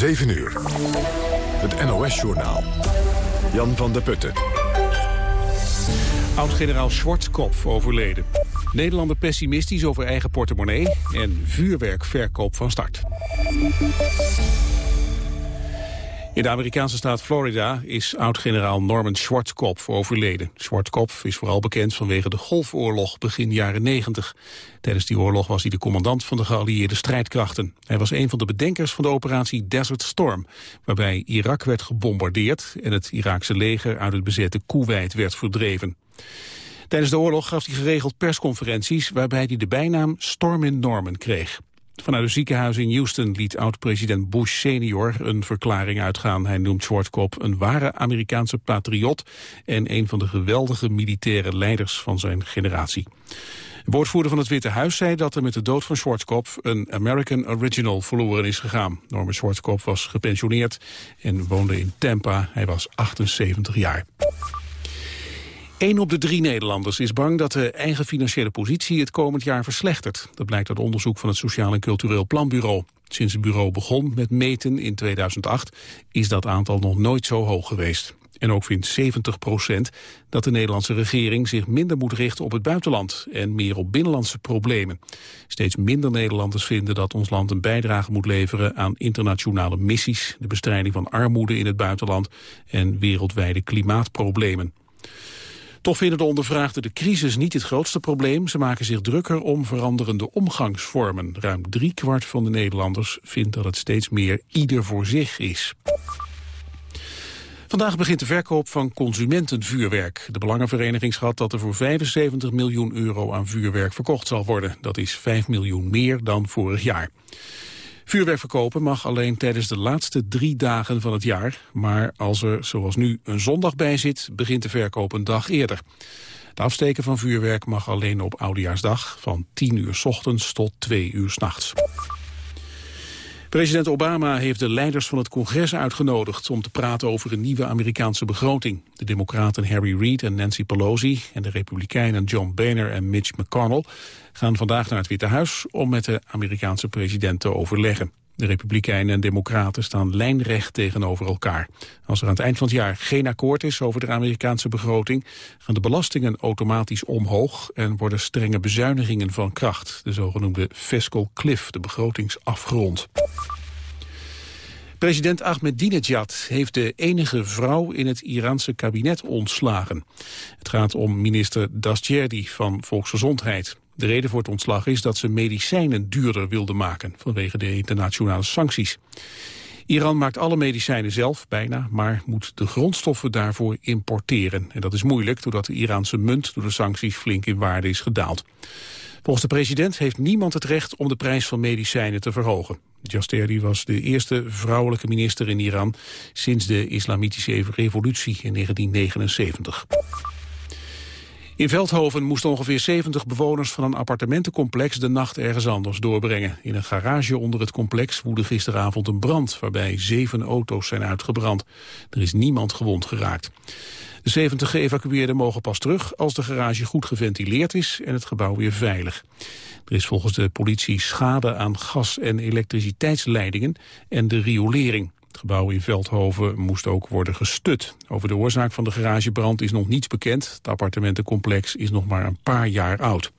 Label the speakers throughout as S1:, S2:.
S1: 7 uur. Het NOS-journaal. Jan van der Putten.
S2: Oud-generaal Schwarzkopf overleden. Nederlander pessimistisch over eigen portemonnee en vuurwerkverkoop van start. In de Amerikaanse staat Florida is oud-generaal Norman Schwarzkopf overleden. Schwarzkopf is vooral bekend vanwege de Golfoorlog begin jaren 90. Tijdens die oorlog was hij de commandant van de geallieerde strijdkrachten. Hij was een van de bedenkers van de operatie Desert Storm... waarbij Irak werd gebombardeerd en het Iraakse leger uit het bezette Kuwait werd verdreven. Tijdens de oorlog gaf hij geregeld persconferenties... waarbij hij de bijnaam Stormin Norman kreeg. Vanuit het ziekenhuis in Houston liet oud-president Bush senior een verklaring uitgaan. Hij noemt Schwarzkopf een ware Amerikaanse patriot en een van de geweldige militaire leiders van zijn generatie. De woordvoerder van het Witte Huis zei dat er met de dood van Schwarzkopf een American Original verloren is gegaan. Norman Schwarzkopf was gepensioneerd en woonde in Tampa. Hij was 78 jaar. Een op de drie Nederlanders is bang dat de eigen financiële positie het komend jaar verslechtert. Dat blijkt uit onderzoek van het Sociaal en Cultureel Planbureau. Sinds het bureau begon met meten in 2008 is dat aantal nog nooit zo hoog geweest. En ook vindt 70 procent dat de Nederlandse regering zich minder moet richten op het buitenland en meer op binnenlandse problemen. Steeds minder Nederlanders vinden dat ons land een bijdrage moet leveren aan internationale missies, de bestrijding van armoede in het buitenland en wereldwijde klimaatproblemen. Toch vinden de ondervraagden de crisis niet het grootste probleem. Ze maken zich drukker om veranderende omgangsvormen. Ruim driekwart van de Nederlanders vindt dat het steeds meer ieder voor zich is. Vandaag begint de verkoop van consumentenvuurwerk. De Belangenvereniging schat dat er voor 75 miljoen euro aan vuurwerk verkocht zal worden. Dat is 5 miljoen meer dan vorig jaar. Vuurwerk verkopen mag alleen tijdens de laatste drie dagen van het jaar. Maar als er, zoals nu, een zondag bij zit, begint de verkoop een dag eerder. Het afsteken van vuurwerk mag alleen op Oudejaarsdag van 10 uur s ochtends tot 2 uur s nachts. President Obama heeft de leiders van het congres uitgenodigd om te praten over een nieuwe Amerikaanse begroting. De democraten Harry Reid en Nancy Pelosi en de republikeinen John Boehner en Mitch McConnell gaan vandaag naar het Witte Huis om met de Amerikaanse president te overleggen. De Republikeinen en Democraten staan lijnrecht tegenover elkaar. Als er aan het eind van het jaar geen akkoord is over de Amerikaanse begroting... gaan de belastingen automatisch omhoog en worden strenge bezuinigingen van kracht. De zogenoemde fiscal cliff, de begrotingsafgrond. President Ahmadinejad heeft de enige vrouw in het Iraanse kabinet ontslagen. Het gaat om minister Dastjerdi van Volksgezondheid. De reden voor het ontslag is dat ze medicijnen duurder wilden maken vanwege de internationale sancties. Iran maakt alle medicijnen zelf, bijna, maar moet de grondstoffen daarvoor importeren. En dat is moeilijk, doordat de Iraanse munt door de sancties flink in waarde is gedaald. Volgens de president heeft niemand het recht om de prijs van medicijnen te verhogen. Jasterdi was de eerste vrouwelijke minister in Iran sinds de islamitische revolutie in 1979. In Veldhoven moesten ongeveer 70 bewoners van een appartementencomplex de nacht ergens anders doorbrengen. In een garage onder het complex woedde gisteravond een brand waarbij zeven auto's zijn uitgebrand. Er is niemand gewond geraakt. De 70 geëvacueerden mogen pas terug als de garage goed geventileerd is en het gebouw weer veilig. Er is volgens de politie schade aan gas- en elektriciteitsleidingen en de riolering. Gebouw in Veldhoven moest ook worden gestut. Over de oorzaak van de garagebrand is nog niets bekend. Het appartementencomplex is nog maar een paar jaar oud.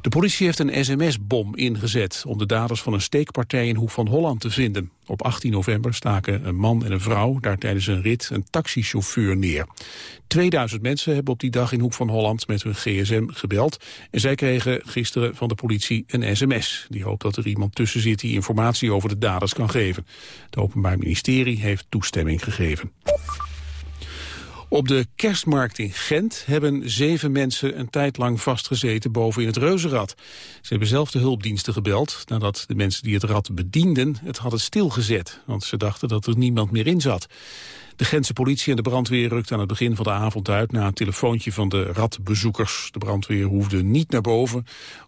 S2: De politie heeft een sms-bom ingezet om de daders van een steekpartij in Hoek van Holland te vinden. Op 18 november staken een man en een vrouw daar tijdens een rit een taxichauffeur neer. 2000 mensen hebben op die dag in Hoek van Holland met hun gsm gebeld. En zij kregen gisteren van de politie een sms. Die hoopt dat er iemand tussen zit die informatie over de daders kan geven. Het Openbaar Ministerie heeft toestemming gegeven. Op de kerstmarkt in Gent hebben zeven mensen een tijd lang vastgezeten boven in het reuzenrad. Ze hebben zelf de hulpdiensten gebeld nadat de mensen die het rad bedienden het hadden stilgezet. Want ze dachten dat er niemand meer in zat. De Gentse politie en de brandweer rukten aan het begin van de avond uit na een telefoontje van de radbezoekers. De brandweer hoefde niet naar boven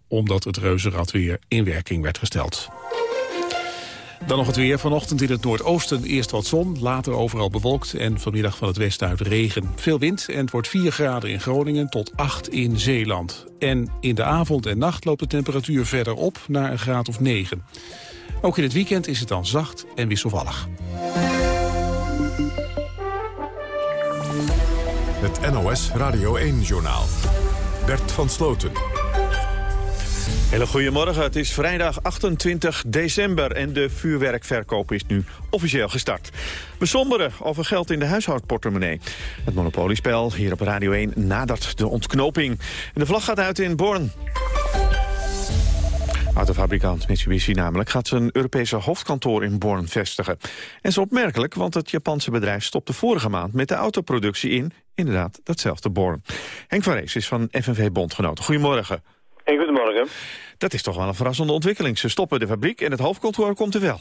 S2: omdat het reuzenrad weer in werking werd gesteld. Dan nog het weer. Vanochtend in het noordoosten eerst wat zon, later overal bewolkt... en vanmiddag van het westen uit regen. Veel wind en het wordt 4 graden in Groningen tot 8 in Zeeland. En in de avond en nacht loopt de temperatuur verder op naar een graad of 9. Ook in het weekend is het dan zacht en wisselvallig.
S1: Het NOS Radio 1-journaal. Bert van Sloten.
S3: Hele goedemorgen, het is vrijdag 28 december en de vuurwerkverkoop is nu officieel gestart. We somberen over geld in de huishoudportemonnee. Het monopoliespel hier op Radio 1 nadert de ontknoping. De vlag gaat uit in Born. Autofabrikant Mitsubishi namelijk gaat zijn Europese hoofdkantoor in Born vestigen. En is opmerkelijk, want het Japanse bedrijf stopte vorige maand met de autoproductie in, inderdaad, datzelfde Born. Henk van Rees is van FNV Bondgenoten. Goedemorgen.
S4: En goedemorgen.
S3: Dat is toch wel een verrassende ontwikkeling. Ze stoppen de fabriek en het hoofdkantoor komt er wel.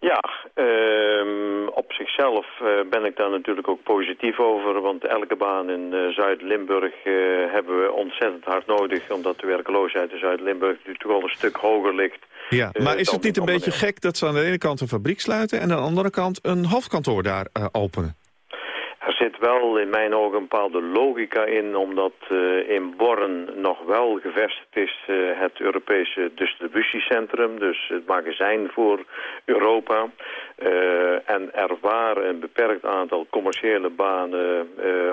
S4: Ja, uh, op zichzelf uh, ben ik daar natuurlijk ook positief over. Want elke baan in uh, Zuid-Limburg uh, hebben we ontzettend hard nodig. Omdat de werkloosheid in Zuid-Limburg natuurlijk wel een stuk hoger ligt.
S3: Ja, maar is het niet een beetje gek dat ze aan de ene kant een fabriek sluiten... en aan de andere kant een hoofdkantoor daar openen?
S4: Er zit wel in mijn ogen een bepaalde logica in, omdat uh, in Born nog wel gevestigd is uh, het Europese distributiecentrum, dus het magazijn voor Europa. Uh, en er waren een beperkt aantal commerciële banen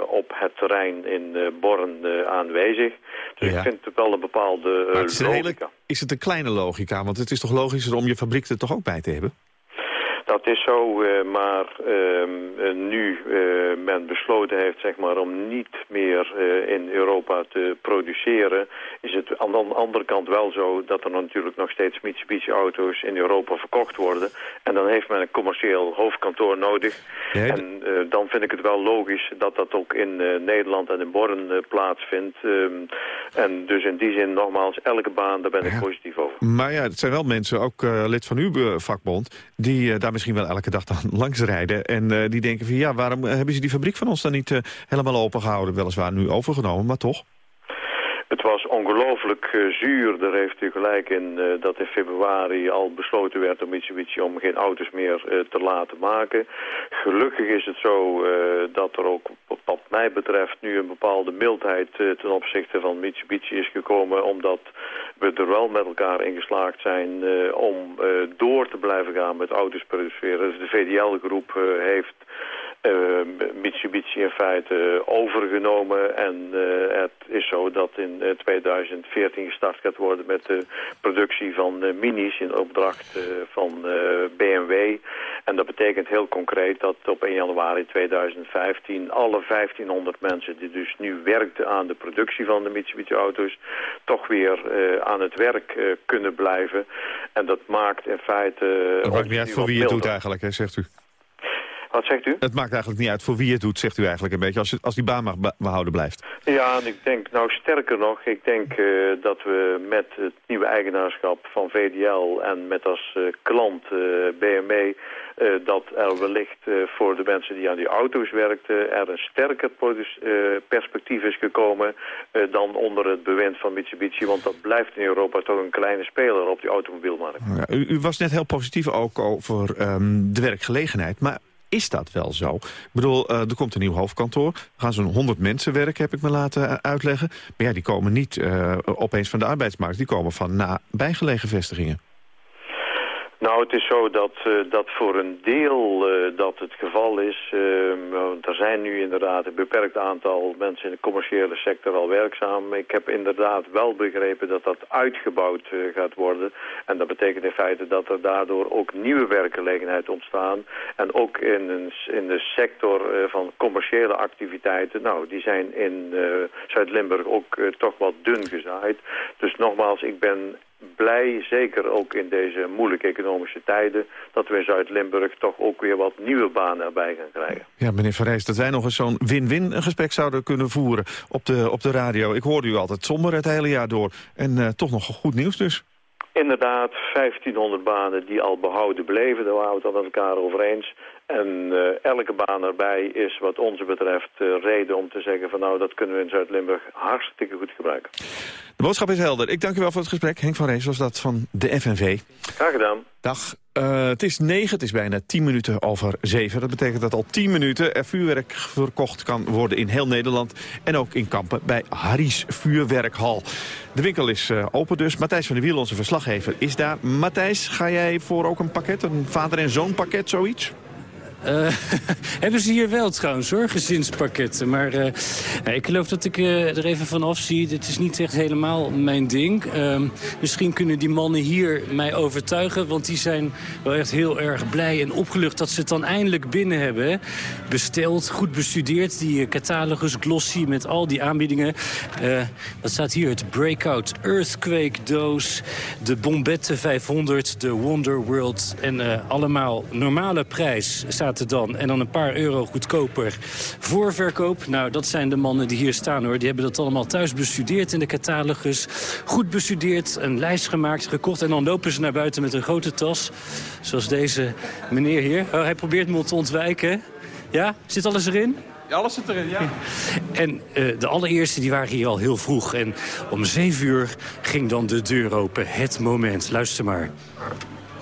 S4: op het terrein in Born aanwezig. Dus ja. ik vind het wel een bepaalde
S3: is
S4: logica.
S3: Hele, is het een kleine logica? Want het is toch logischer om je fabriek er toch ook bij te hebben?
S4: Dat is zo, uh, maar uh, nu uh, men besloten heeft zeg maar, om niet meer in Europa te produceren... is het aan de andere kant wel zo dat er natuurlijk nog steeds Mitsubishi-auto's in Europa verkocht worden. En dan heeft men een commercieel hoofdkantoor nodig. En dan vind ik het wel logisch dat dat ook in Nederland en in Born plaatsvindt. Ehm, en dus in die zin nogmaals, elke baan, daar ben ik ja. positief over.
S3: Maar ja, het zijn wel mensen, ook lid van uw vakbond... die daar misschien wel elke dag dan langs rijden. En uh, die denken van ja, waarom hebben ze die fabriek van ons dan niet uh, helemaal opengehouden? Weliswaar nu overgenomen, maar toch?
S4: Het was ongelooflijk uh, zuur. Er heeft u gelijk in uh, dat in februari al besloten werd door Mitsubishi om geen auto's meer uh, te laten maken. Gelukkig is het zo dat er ook wat mij betreft nu een bepaalde mildheid ten opzichte van Mitsubishi is gekomen. Omdat we er wel met elkaar in geslaagd zijn om door te blijven gaan met auto's produceren. De VDL-groep heeft Mitsubishi in feite overgenomen. En uh, het is zo dat in 2014 gestart gaat worden met de productie van minis in opdracht van BMW. En dat betekent heel concreet dat op 1 januari 2015 alle 1500 mensen die dus nu werkten aan de productie van de Mitsubishi auto's toch weer aan het werk kunnen blijven. En dat maakt in feite...
S3: Dat maakt niet uit voor wie het doet eigenlijk, hè, zegt u.
S4: Wat zegt u?
S3: Het maakt eigenlijk niet uit voor wie het doet, zegt u eigenlijk een beetje, als, als die baan mag behouden blijft.
S4: Ja, en ik denk, nou sterker nog, ik denk uh, dat we met het nieuwe eigenaarschap van VDL en met als uh, klant uh, BMW, dat er wellicht voor de mensen die aan die auto's werkten, er een sterker perspectief is gekomen dan onder het bewind van Mitsubishi, want dat blijft in Europa toch een kleine speler op die automobielmarkt.
S3: Ja, u, u, was net heel positief ook over um, de werkgelegenheid, maar is dat wel zo? Ik bedoel, uh, er komt een nieuw hoofdkantoor. Er gaan zo'n 100 mensen werken, heb ik me laten uitleggen. Maar ja, die komen niet uh, opeens van de arbeidsmarkt. Die komen van nabijgelegen vestigingen.
S4: Nou, het is zo dat, uh, dat voor een deel uh, dat het geval is. Uh, er zijn nu inderdaad een beperkt aantal mensen in de commerciële sector al werkzaam. Ik heb inderdaad wel begrepen dat dat uitgebouwd gaat worden. En dat betekent in feite dat er daardoor ook nieuwe werkgelegenheid ontstaan. En ook in, in de sector van commerciële activiteiten. Nou, die zijn in Zuid-Limburg ook toch wat dun gezaaid. Dus nogmaals, ik ben blij, zeker ook in deze moeilijke economische tijden... dat we in Zuid-Limburg toch ook weer wat nieuwe banen erbij gaan krijgen.
S3: Ja, meneer Rijs, dat wij nog eens zo'n win-win gesprek zouden kunnen voeren op de, op de radio. Ik hoorde u altijd somber het hele jaar door. En uh, toch nog goed nieuws dus.
S4: Inderdaad, 1500 banen die al behouden bleven, daar waren we het al met elkaar over eens. En elke baan erbij is wat ons betreft reden om te zeggen van nou dat kunnen we in Zuid-Limburg hartstikke goed gebruiken.
S3: De boodschap is helder. Ik dank u wel voor het gesprek. Henk van Rees was dat van de FNV.
S4: Graag gedaan.
S3: Dag. Uh, het is negen, het is bijna tien minuten over zeven. Dat betekent dat al tien minuten er vuurwerk verkocht kan worden in heel Nederland. En ook in Kampen bij Harry's Vuurwerkhal. De winkel is uh, open dus. Matthijs van der Wiel, onze verslaggever, is daar. Matthijs, ga jij voor ook een pakket, een vader- en zoon pakket, zoiets?
S5: Uh, hebben ze hier wel trouwens hoor, gezinspakketten. Maar uh, ik geloof dat ik uh, er even van afzie. Dit is niet echt helemaal mijn ding. Ehm, misschien kunnen die mannen hier mij overtuigen. Want die zijn wel echt heel erg blij en opgelucht dat ze het dan eindelijk binnen hebben. Besteld, goed bestudeerd. Die catalogus glossy met al die aanbiedingen. wat staat hier? Het Breakout Earthquake doos. De Bombette 500. De Wonder World. En allemaal normale prijs staat dan. En dan een paar euro goedkoper voorverkoop. Nou, dat zijn de mannen die hier staan hoor. Die hebben dat allemaal thuis bestudeerd in de catalogus. Goed bestudeerd, een lijst gemaakt, gekocht. En dan lopen ze naar buiten met een grote tas. Zoals deze meneer hier. Oh, hij probeert me te ontwijken. Ja, zit alles erin?
S6: Ja, alles zit erin, ja.
S5: En uh, de allereerste die waren hier al heel vroeg. En om zeven uur ging dan de deur open. Het moment. Luister maar.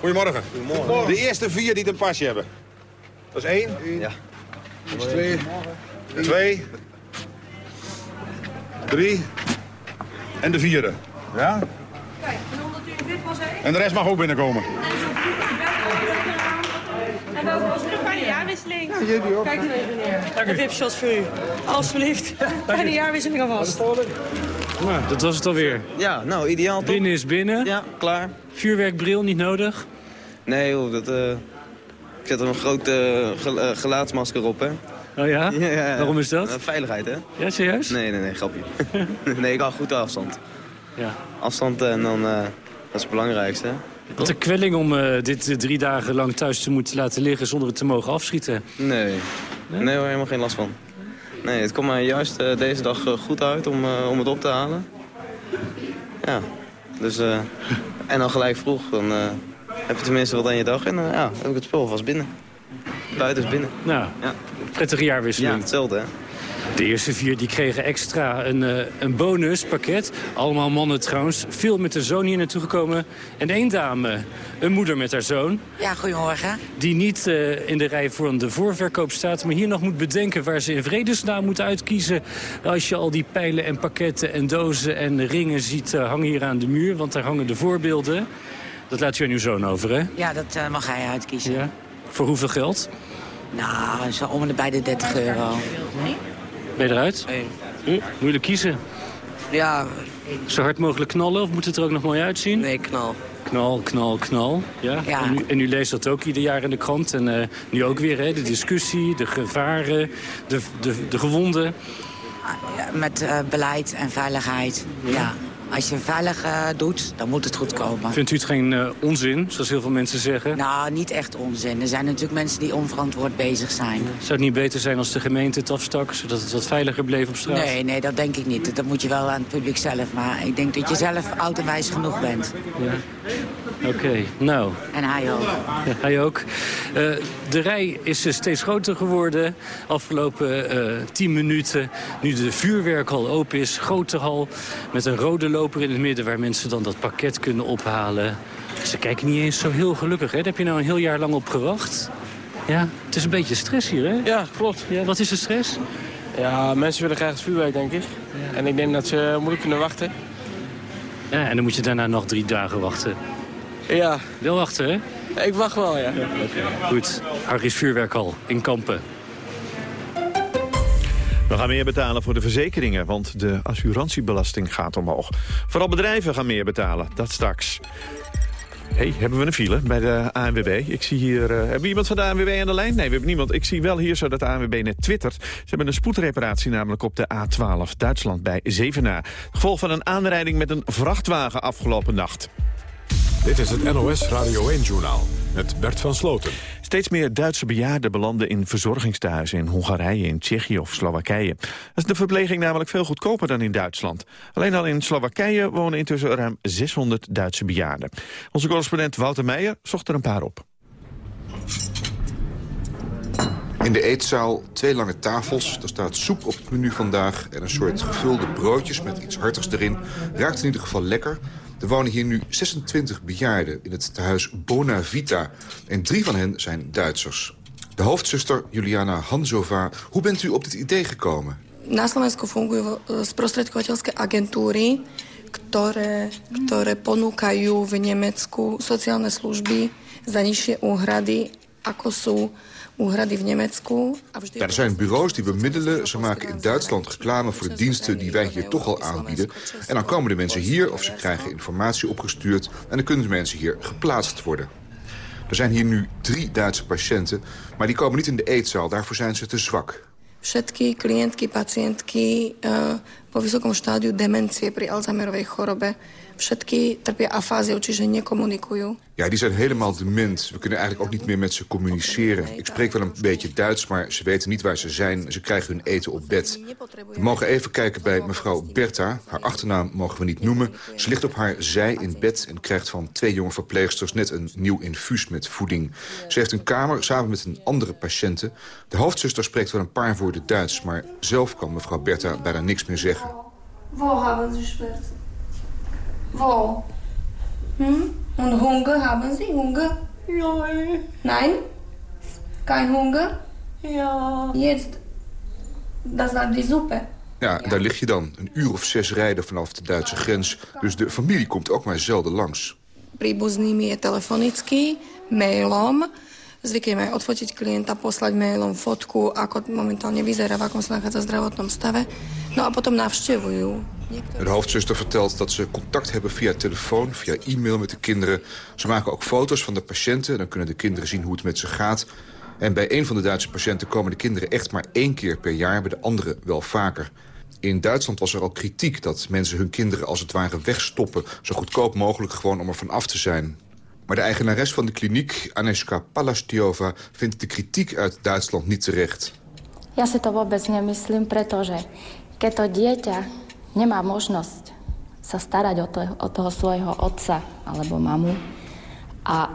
S6: Goedemorgen. Goedemorgen. De eerste vier die een pasje hebben. Dat is één. Ja. Dat is twee. Twee. Drie. En de vierde. Ja? Kijk, en omdat u in wit was één. En de rest mag ook binnenkomen.
S7: En welke was er? Fijne jaarwisseling. Ja, jullie ook. Kijk even neer. Een wipshot voor u. Alsjeblieft. Fijne jaarwisseling alvast.
S5: Nou, dat was het alweer.
S8: Ja, nou, ideaal toch?
S5: Binnen is binnen.
S8: Ja, klaar.
S5: Vuurwerkbril niet nodig?
S8: Nee joh, dat... Uh... Ik zet er een groot uh, gelaatsmasker op, hè.
S5: Oh ja? ja, ja Waarom is dat?
S8: veiligheid, hè?
S5: Ja, serieus?
S8: Nee, nee, nee, grapje. nee, ik hou goed afstand.
S5: Ja.
S8: Afstand en dan, uh, dat is het belangrijkste, hè?
S5: Wat een kwelling om uh, dit drie dagen lang thuis te moeten laten liggen zonder het te mogen afschieten.
S8: Nee, nee, nee hoor, helemaal geen last van. Nee, het komt mij juist deze dag goed uit om, om het op te halen. Ja, dus... en dan gelijk vroeg, dan heb je tenminste wat aan je dag. En uh, ja, heb ik het spul vast binnen. Buiten is binnen.
S5: Nou, ja. prettige jaarwisseling.
S8: Ja, hetzelfde hè.
S5: De eerste vier die kregen extra een, uh, een bonuspakket. Allemaal mannen trouwens. Veel met de zoon hier naartoe gekomen. En één dame, een moeder met haar zoon.
S9: Ja, goedemorgen.
S5: Die niet uh, in de rij voor de voorverkoop staat... maar hier nog moet bedenken waar ze in vredesnaam moet uitkiezen... als je al die pijlen en pakketten en dozen en ringen ziet uh, hangen hier aan de muur. Want daar hangen de voorbeelden. Dat laat je aan uw zoon over, hè?
S9: Ja, dat uh, mag hij uitkiezen. Ja.
S5: Voor hoeveel geld?
S9: Nou, zo om en bij de 30 euro.
S5: Ben je eruit? Nee. Hm? Moeilijk kiezen.
S9: Ja.
S5: Zo hard mogelijk knallen of moet het er ook nog mooi uitzien?
S9: Nee, knal.
S5: Knal, knal, knal. Ja?
S9: ja.
S5: En, u, en, u, leest dat ook ieder jaar in de krant. En uh, nu ook weer, hè? De discussie, de gevaren, de, de, de gewonden.
S9: Ja, met uh, beleid en veiligheid, ja. Als je veilig uh, doet, dan moet het goed komen.
S5: Vindt u het geen uh, onzin, zoals heel veel mensen zeggen?
S9: Nou, niet echt onzin. Er zijn natuurlijk mensen die onverantwoord bezig zijn.
S5: Zou het niet beter zijn als de gemeente het afstak... zodat het wat veiliger bleef op straat?
S9: Nee, nee, dat denk ik niet. Dat moet je wel aan het publiek zelf. Maar ik denk dat je zelf oud en wijs genoeg bent.
S5: Ja. Oké, okay, nou.
S9: En hij ook.
S5: Ja, hij ook. Uh, de rij is steeds groter geworden. Afgelopen tien minuten, nu de vuurwerkhal open is. Grote hal met een rode loper in het midden... waar mensen dan dat pakket kunnen ophalen. Ze kijken niet eens zo heel gelukkig, hè? Daar heb je nou een heel jaar lang op gewacht. Ja, het is een beetje stress hier, hè?
S10: Ja, klopt.
S5: Ja, wat is de stress?
S10: Ja, mensen willen graag het vuurwerk, denk ik. Ja. En ik denk dat ze moeilijk kunnen wachten.
S5: Ja, en dan moet je daarna nog drie dagen wachten.
S10: Ja.
S5: Wel wachten, hè?
S10: Ik wacht wel, ja. ja.
S5: Goed, Harris Vuurwerkhal in Kampen.
S3: We gaan meer betalen voor de verzekeringen, want de assurantiebelasting gaat omhoog. Vooral bedrijven gaan meer betalen, dat straks. hey, hebben we een file bij de ANWB? Ik zie hier... Uh, hebben we iemand van de ANWB aan de lijn? Nee, we hebben niemand. Ik zie wel hier zo dat de ANWB net twittert. Ze hebben een spoedreparatie namelijk op de A12 Duitsland bij Zevenaar. Gevolg van een aanrijding met een vrachtwagen afgelopen nacht.
S1: Dit is het NOS Radio 1-journaal met Bert van Sloten.
S3: Steeds meer Duitse bejaarden belanden in verzorgingstehuizen in Hongarije, in Tsjechië of Slowakije. Dat is de verpleging namelijk veel goedkoper dan in Duitsland. Alleen al in Slowakije wonen intussen ruim 600 Duitse bejaarden. Onze correspondent Wouter Meijer zocht er een paar op.
S11: In de eetzaal twee lange tafels. Er staat soep op het menu vandaag en een soort gevulde broodjes met iets hartigs erin. Ruikt in ieder geval lekker. Er wonen hier nu 26 bejaarden in het tehuis Bonavita. En drie van hen zijn Duitsers. De hoofdzuster Juliana Hanzova. Hoe bent u op dit idee gekomen?
S12: Na Slovensku fungujú sprostredkovateľské agentúry, ktoré, ktoré ponúkajú v Nemecku sociálne služby za nižšie úhrady,
S11: er zijn bureaus die bemiddelen. Ze maken in Duitsland reclame voor de diensten die wij hier toch al aanbieden. En dan komen de mensen hier of ze krijgen informatie opgestuurd... en dan kunnen de mensen hier geplaatst worden. Er zijn hier nu drie Duitse patiënten, maar die komen niet in de eetzaal. Daarvoor zijn ze te zwak.
S12: Všetky pacientky uh, vo vysokom štádiu demencie pri Alzheimerovej chorobe Všetky trpia afáziou, čiže nekomunikujú.
S11: Ja, die zijn helemaal dement. We kunnen eigenlijk ook niet meer met ze communiceren. Ik spreek wel een beetje Duits, maar ze weten niet waar ze zijn. Ze krijgen hun eten op bed. We mogen even kijken bij mevrouw Bertha. Haar achternaam mogen we niet noemen. Ze ligt op haar zij in bed en krijgt van twee jonge verpleegsters... net een nieuw infuus met voeding. Ze heeft een kamer samen met een andere patiënte. De hoofdzuster spreekt wel een paar woorden Duits... maar zelf kan mevrouw Bertha bijna niks meer zeggen.
S12: Waar hebben ze Wo? Hm? Und Hunger, haben Sie Hunger?
S7: Nein.
S12: Nein? Kein Hunger?
S7: Ja.
S12: Jetzt, dat war die Suppe.
S11: Ja, daar lig je dan. Een uur of zes rijden vanaf de Duitse grens. Dus de familie komt ook maar zelden langs.
S12: Príbuznými je telefonicky, mailom. Zvykneme odfotiť klienta, poslať mailom fotku, ako momentálne vyzerá, v akom sa nachádza zdravotnom stave. No a potom navštevujú
S11: de hoofdzuster vertelt dat ze contact hebben via telefoon, via e-mail met de kinderen. Ze maken ook foto's van de patiënten. Dan kunnen de kinderen zien hoe het met ze gaat. En bij een van de Duitse patiënten komen de kinderen echt maar één keer per jaar. Bij de andere wel vaker. In Duitsland was er al kritiek dat mensen hun kinderen als het ware wegstoppen. Zo goedkoop mogelijk gewoon om er van af te zijn. Maar de eigenares van de kliniek, Aneska Palastiova, vindt de kritiek uit Duitsland niet terecht.
S13: Ja si to vôbec nemyslím, pretože keď dieťa nemá možnosť sa starať o, to, o toho svojho otca alebo mamu a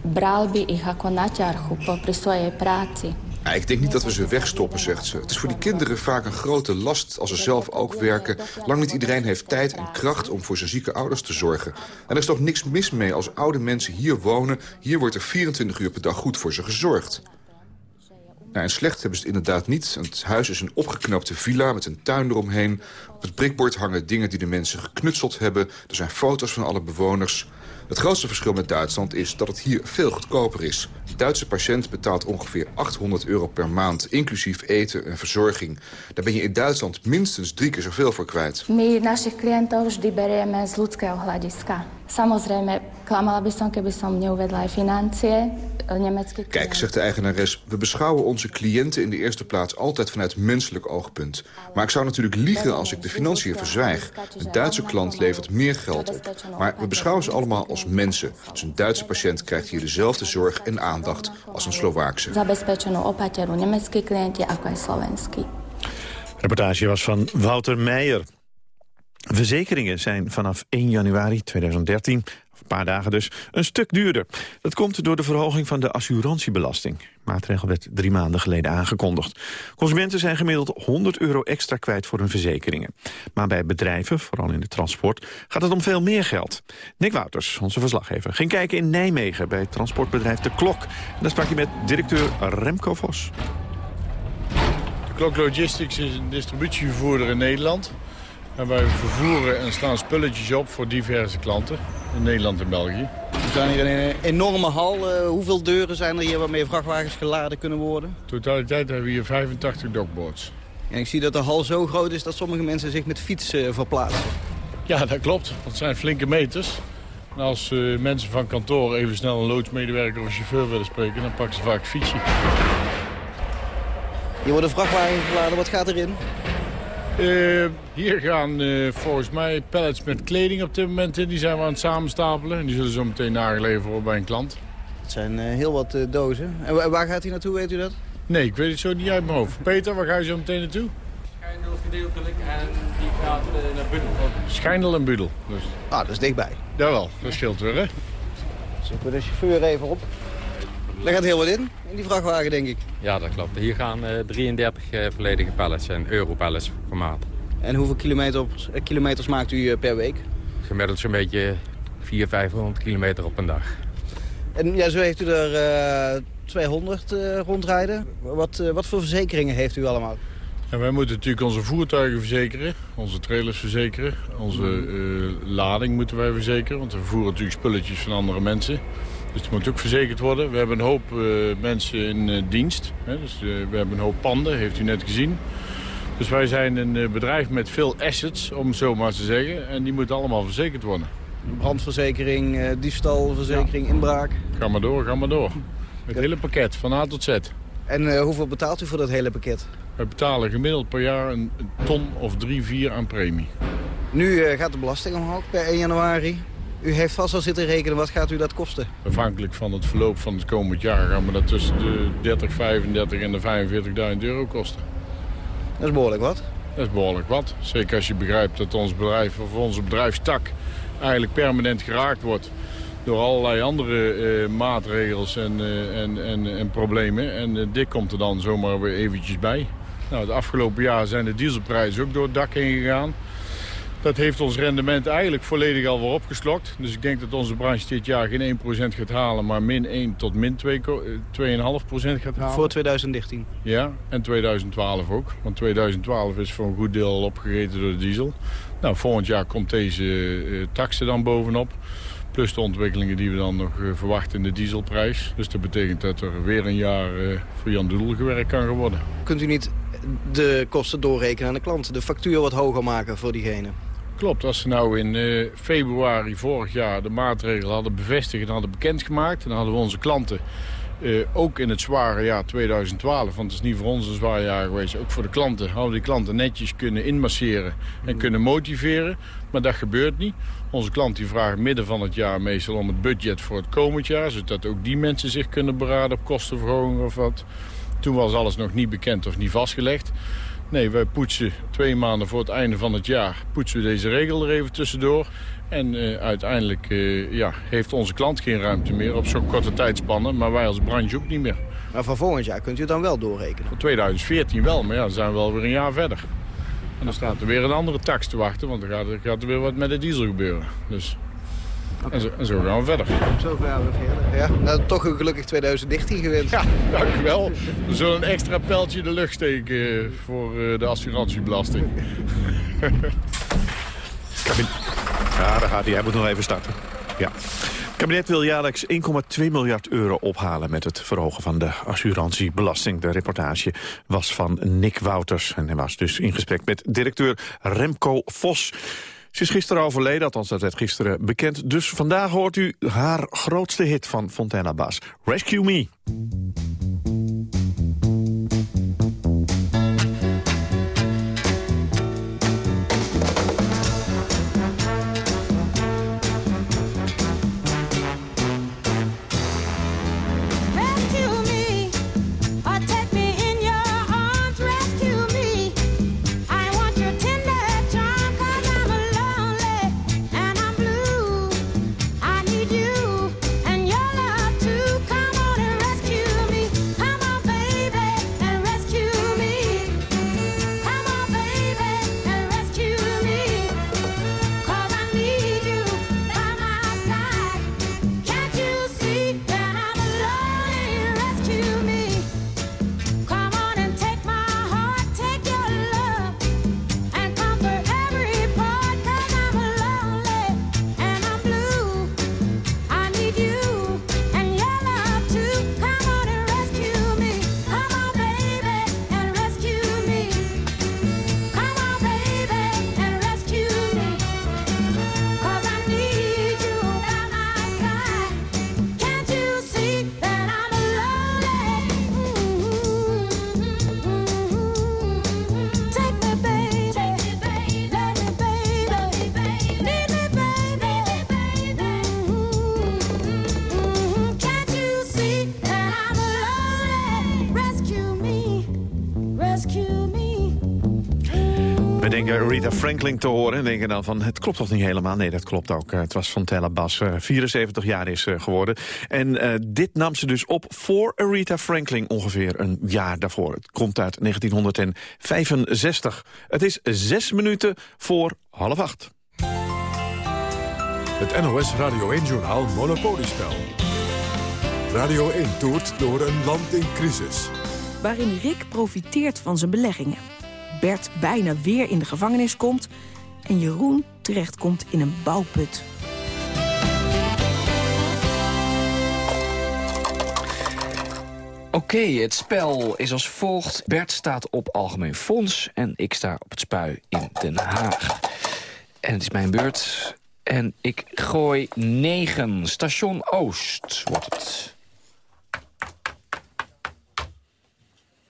S13: ako naťarchu pri svojej práci.
S11: Ik denk niet dat we ze wegstoppen, zegt ze. Het is voor die kinderen vaak een grote last als ze zelf ook werken. Lang niet iedereen heeft tijd en kracht om voor zijn zieke ouders te zorgen. En er is toch niks mis mee als oude mensen hier wonen. Hier wordt er 24 uur per dag goed voor ze gezorgd. Nou, en slecht hebben ze het inderdaad niet. Het huis is een opgeknapte villa met een tuin eromheen. Op het prikbord hangen dingen die de mensen geknutseld hebben. Er zijn foto's van alle bewoners. Het grootste verschil met Duitsland is dat het hier veel goedkoper is. De Duitse patiënt betaalt ongeveer 800 euro per maand, inclusief eten en verzorging. Daar ben je in Duitsland minstens drie keer zoveel voor kwijt.
S13: Našich klientov vždy berieme z ľudského hľadiska. Samozrejme, klamala by som, keby som neuvedla aj financie.
S11: Kijk, zegt de eigenares, we beschouwen onze cliënten in de eerste plaats altijd vanuit menselijk oogpunt. Maar ik zou natuurlijk liegen als ik de financiën verzwijg. Een Duitse klant levert meer geld op. Maar we beschouwen ze allemaal als mensen. Dus een Duitse patiënt krijgt hier dezelfde zorg en aandacht als een Slovaakse.
S3: Reportage was van Wouter Meijer. Verzekeringen zijn vanaf 1 januari 2013 een paar dagen dus, een stuk duurder. Dat komt door de verhoging van de assurantiebelasting. De maatregel werd drie maanden geleden aangekondigd. Consumenten zijn gemiddeld 100 euro extra kwijt voor hun verzekeringen. Maar bij bedrijven, vooral in de transport, gaat het om veel meer geld. Nick Wouters, onze verslaggever, ging kijken in Nijmegen... bij het transportbedrijf De Klok. En daar sprak hij met directeur Remco Vos.
S14: De Klok Logistics is een distributievervoerder in Nederland... En wij vervoeren en slaan spulletjes op voor diverse klanten in Nederland en België.
S15: We staan hier in een enorme hal. Uh, hoeveel deuren zijn er hier waarmee vrachtwagens geladen kunnen worden?
S14: Totaliteit hebben we hier 85 dockboards.
S15: En ik zie dat de hal zo groot is dat sommige mensen zich met fiets uh, verplaatsen.
S14: Ja, dat klopt. Dat zijn flinke meters. En als uh, mensen van kantoor even snel een loodsmedewerker of chauffeur willen spreken... dan pakken ze vaak een fietsje.
S15: Hier worden vrachtwagens geladen. Wat gaat erin?
S14: Uh, hier gaan uh, volgens mij pallets met kleding op dit moment in. Die zijn we aan het samenstapelen. En die zullen zo meteen nageleverd worden bij een klant.
S15: Het zijn uh, heel wat dozen. En waar gaat hij naartoe, weet u dat?
S14: Nee, ik weet het zo niet uit mijn hoofd. Peter, waar ga je zo meteen naartoe?
S10: Schijndel gedeeltelijk en die gaat naar Budel.
S14: Schijndel en Budel. Dus.
S15: Ah, dat is dichtbij.
S14: Jawel, dat scheelt weer, hè?
S15: Zetten we de chauffeur even op. Daar gaat heel wat in, in die vrachtwagen, denk ik.
S16: Ja, dat klopt. Hier gaan 33 volledige pallets en euro-pallets formaat.
S15: En hoeveel kilometers, kilometers maakt u per week?
S16: Gemiddeld zo'n beetje 400, 500 kilometer op een dag.
S15: En ja, zo heeft u er 200 rondrijden. Wat, wat voor verzekeringen heeft u allemaal?
S14: En wij moeten natuurlijk onze voertuigen verzekeren, onze trailers verzekeren. Onze uh, lading moeten wij verzekeren, want we voeren natuurlijk spulletjes van andere mensen. Dus die moet ook verzekerd worden. We hebben een hoop uh, mensen in uh, dienst. Hè? Dus we hebben een hoop panden, heeft u net gezien. Dus wij zijn een bedrijf met veel assets, om het zo maar te zeggen. En die moeten allemaal verzekerd worden.
S15: Brandverzekering, diefstalverzekering, ja. inbraak.
S14: Ga maar door, ga maar door. Het hele pakket, van A tot Z.
S15: En hoeveel betaalt u voor dat hele pakket?
S14: We betalen gemiddeld per jaar een ton of drie, vier aan premie.
S15: Nu gaat de belasting omhoog per 1 januari. U heeft vast al zitten rekenen, wat gaat u dat kosten?
S14: Afhankelijk van het verloop van het komend jaar gaan we dat tussen de 30, 35 en de 45.000 euro kosten.
S15: Dat is behoorlijk wat.
S14: Dat is behoorlijk wat. Zeker als je begrijpt dat ons bedrijf of onze bedrijfstak eigenlijk permanent geraakt wordt door allerlei andere uh, maatregels en, uh, en, en, en, problemen. En uh, dit komt er dan zomaar weer eventjes bij. Nou, het afgelopen jaar zijn de dieselprijzen ook door het dak heen gegaan. Dat heeft ons rendement eigenlijk volledig al weer opgeslokt. Dus ik denk dat onze branche dit jaar geen 1% gaat halen, maar min 1 tot min 2,5% gaat halen.
S15: Voor 2013?
S14: Ja, en 2012 ook. Want 2012 is voor een goed deel al opgegeten door de diesel. Nou, volgend jaar komt deze uh, taxe dan bovenop. Plus de ontwikkelingen die we dan nog uh, verwachten in de dieselprijs. Dus dat betekent dat er weer een jaar uh, voor Jan Doedel gewerkt kan worden.
S15: Kunt u niet de kosten doorrekenen aan de klant. De factuur wat hoger maken voor diegene.
S14: Klopt, als ze nou in uh, februari vorig jaar de maatregelen hadden bevestigd en hadden bekendgemaakt... dan hadden we onze klanten uh, ook in het zware jaar 2012, want het is niet voor ons een zwaar jaar geweest... ook voor de klanten, hadden we die klanten netjes kunnen inmasseren en kunnen motiveren. Maar dat gebeurt niet. Onze klant die vraagt midden van het jaar meestal om het budget voor het komend jaar... zodat ook die mensen zich kunnen beraden op kostenverhoging of wat... Toen was alles nog niet bekend of niet vastgelegd. Nee, wij poetsen twee maanden voor het einde van het jaar... poetsen we deze regel er even tussendoor. En uh, uiteindelijk uh, ja, heeft onze klant geen ruimte meer op zo'n korte tijdspannen. Maar wij als branche ook niet meer.
S15: Maar van volgend jaar kunt u dan wel doorrekenen?
S14: Voor 2014 wel, maar ja, dan zijn we wel weer een jaar verder. En dan staat er weer een andere tax te wachten, want dan gaat, gaat er weer wat met de diesel gebeuren. Dus Okay. En, zo, en, zo, gaan we verder.
S15: Zo gaan we verder, ja. Nou, toch een gelukkig 2019 gewend.
S14: Ja, dank u wel. We zullen een extra pijltje in de lucht steken voor uh, de assurantiebelasting.
S3: ja, daar gaat hij. Hij moet nog even starten. Ja. Het kabinet wil jaarlijks 1,2 miljard euro ophalen... met het verhogen van de assurantiebelasting. De reportage was van Nick Wouters. En hij was dus in gesprek met directeur Remco Vos. Ze is gisteren overleden, althans dat werd gisteren bekend. Dus vandaag hoort u haar grootste hit van Fontana Bass. Rescue Me. Rita Franklin te horen en denken dan van... het klopt toch niet helemaal? Nee, dat klopt ook. Het was Fontella Bas, 74 jaar is geworden. En dit nam ze dus op voor Rita Franklin ongeveer een jaar daarvoor. Het komt uit 1965. Het is zes minuten voor half acht.
S1: Het NOS Radio 1-journaal Monopoliespel. Radio 1 toert door een land in crisis.
S17: Waarin Rick profiteert van zijn beleggingen. Bert bijna weer in de gevangenis komt... en Jeroen terechtkomt in een bouwput.
S18: Oké, het spel is als volgt. Bert staat op Algemeen Fonds en ik sta op het spui in Den Haag. En het is mijn beurt. En ik gooi 9. Station Oost wordt het.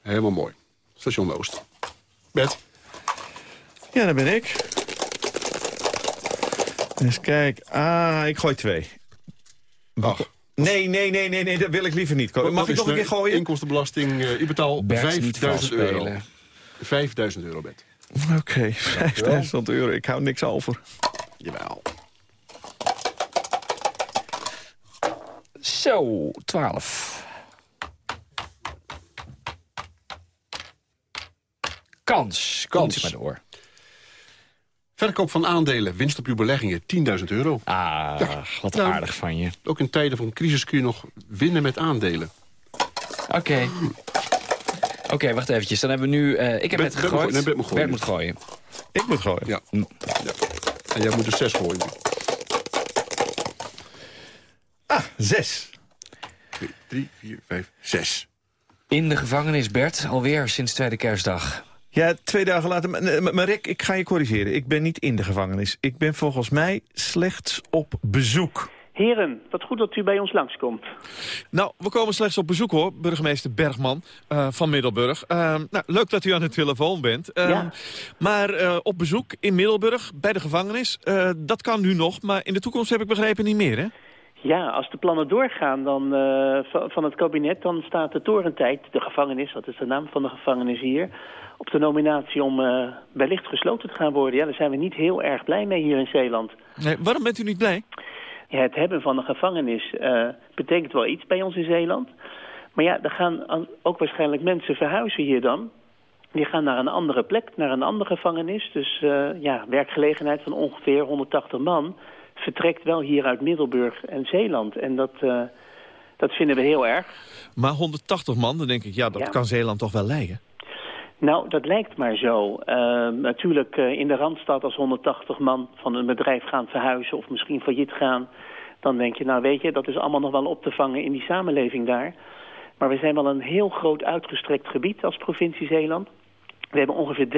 S19: Helemaal mooi. Station Oost. Bert.
S3: Ja, daar ben ik. Eens kijk. Ah, ik gooi twee.
S19: Ach.
S3: Nee, nee, nee, nee, nee, dat wil ik liever niet. Mag
S19: Wat
S3: ik nog een keer gooien?
S19: Inkomstenbelasting, uh, u betaalt
S18: Bert, niet
S19: 5000 euro.
S18: valspelen.
S19: 5000 euro, Bert.
S3: Oké, 5000 euro. Ik hou niks over.
S19: Jawel.
S18: Zo, 12. Kans. Kans. Maar door.
S19: Verkoop van aandelen, winst op uw beleggingen, 10.000 euro.
S18: Ah, wat
S19: Nou,
S18: aardig van je.
S19: Ook in tijden van crisis kun je nog winnen met aandelen.
S18: Oké. Oké, wacht eventjes. Dan hebben we nu... eh, ik heb
S19: Bert-
S18: net
S19: Bert moet
S18: gegooid.
S19: Nee, Bert moet gooien.
S18: moet gooien.
S3: Ik moet gooien.
S19: Ja. ja. En jij moet er 6 gooien.
S3: Ah, zes.
S19: 3, 4, 5, 6.
S18: In de gevangenis, Bert. Alweer sinds tweede kerstdag.
S3: Ja, twee dagen later. Maar, Rick, ik ga je corrigeren. Ik ben niet in de gevangenis. Ik ben volgens mij slechts op bezoek.
S20: Heren, wat goed dat u bij ons langskomt.
S3: Nou, we komen slechts op bezoek hoor, burgemeester Bergman eh, van Middelburg. Eh, nou, leuk dat u aan de telefoon bent. Eh,
S20: Ja.
S3: Maar eh, op bezoek in Middelburg, bij de gevangenis, eh, dat kan nu nog. Maar in de toekomst heb ik begrepen niet meer, hè?
S20: Ja, als de plannen doorgaan dan, van, van het kabinet, dan staat de torentijd, de gevangenis, dat is de naam van de gevangenis hier, op de nominatie om eh, wellicht gesloten te gaan worden. Ja, daar zijn we niet heel erg blij mee hier in Zeeland.
S3: Nee, waarom bent u niet blij?
S20: Ja, het hebben van een gevangenis eh, betekent wel iets bij ons in Zeeland. Maar ja, er gaan an- ook waarschijnlijk mensen verhuizen hier dan. Die gaan naar een andere plek, naar een andere gevangenis. Dus eh, ja, werkgelegenheid van ongeveer 180 man vertrekt wel hier uit Middelburg en Zeeland. En dat, dat vinden we heel erg.
S3: Maar 180 man, dan denk ik, ja, dat
S20: Ja.
S3: kan Zeeland toch wel leiden?
S20: Nou, dat lijkt maar zo. Eh, natuurlijk eh, in de Randstad als 180 man van een bedrijf gaan verhuizen of misschien failliet gaan. Dan denk je, nou weet je, dat is allemaal nog wel op te vangen in die samenleving daar. Maar we zijn wel een heel groot uitgestrekt gebied als provincie Zeeland. We hebben ongeveer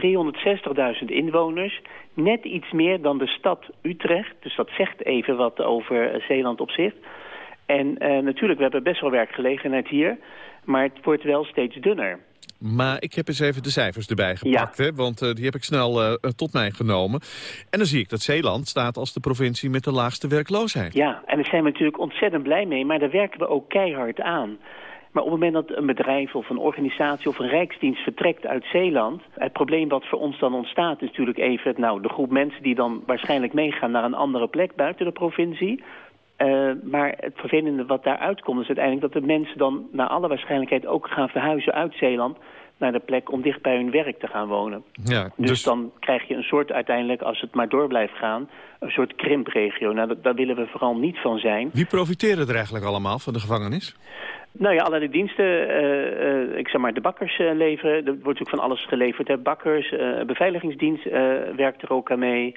S20: 360.000 inwoners. Net iets meer dan de stad Utrecht. Dus dat zegt even wat over eh, Zeeland op zich. En eh, natuurlijk, we hebben best wel werkgelegenheid hier. Maar het wordt wel steeds dunner.
S3: Maar ik heb eens even de cijfers erbij gepakt, hè, want eh, die heb ik snel eh, tot mij genomen. En dan zie ik dat Zeeland staat als de provincie met de laagste werkloosheid.
S20: Ja, en daar zijn we natuurlijk ontzettend blij mee, maar daar werken we ook keihard aan. Maar op het moment dat een bedrijf of een organisatie of een rijksdienst vertrekt uit Zeeland... het probleem wat voor ons dan ontstaat is natuurlijk even... nou, de groep mensen die dan waarschijnlijk meegaan naar een andere plek buiten de provincie... Eh, maar het vervelende wat daaruit komt is uiteindelijk dat de mensen dan naar alle waarschijnlijkheid ook gaan verhuizen uit Zeeland naar de plek om dicht bij hun werk te gaan wonen.
S3: Ja,
S20: Dus, dan krijg je een soort uiteindelijk, als het maar door blijft gaan, een soort krimpregio. Nou, dat, daar willen we vooral niet van zijn.
S3: Wie profiteren er eigenlijk allemaal van de gevangenis?
S20: Nou ja, allerlei diensten, eh, eh, ik zeg maar de bakkers eh, leveren. Er wordt natuurlijk van alles geleverd. Hè. Bakkers, beveiligingsdienst werkt er ook aan mee.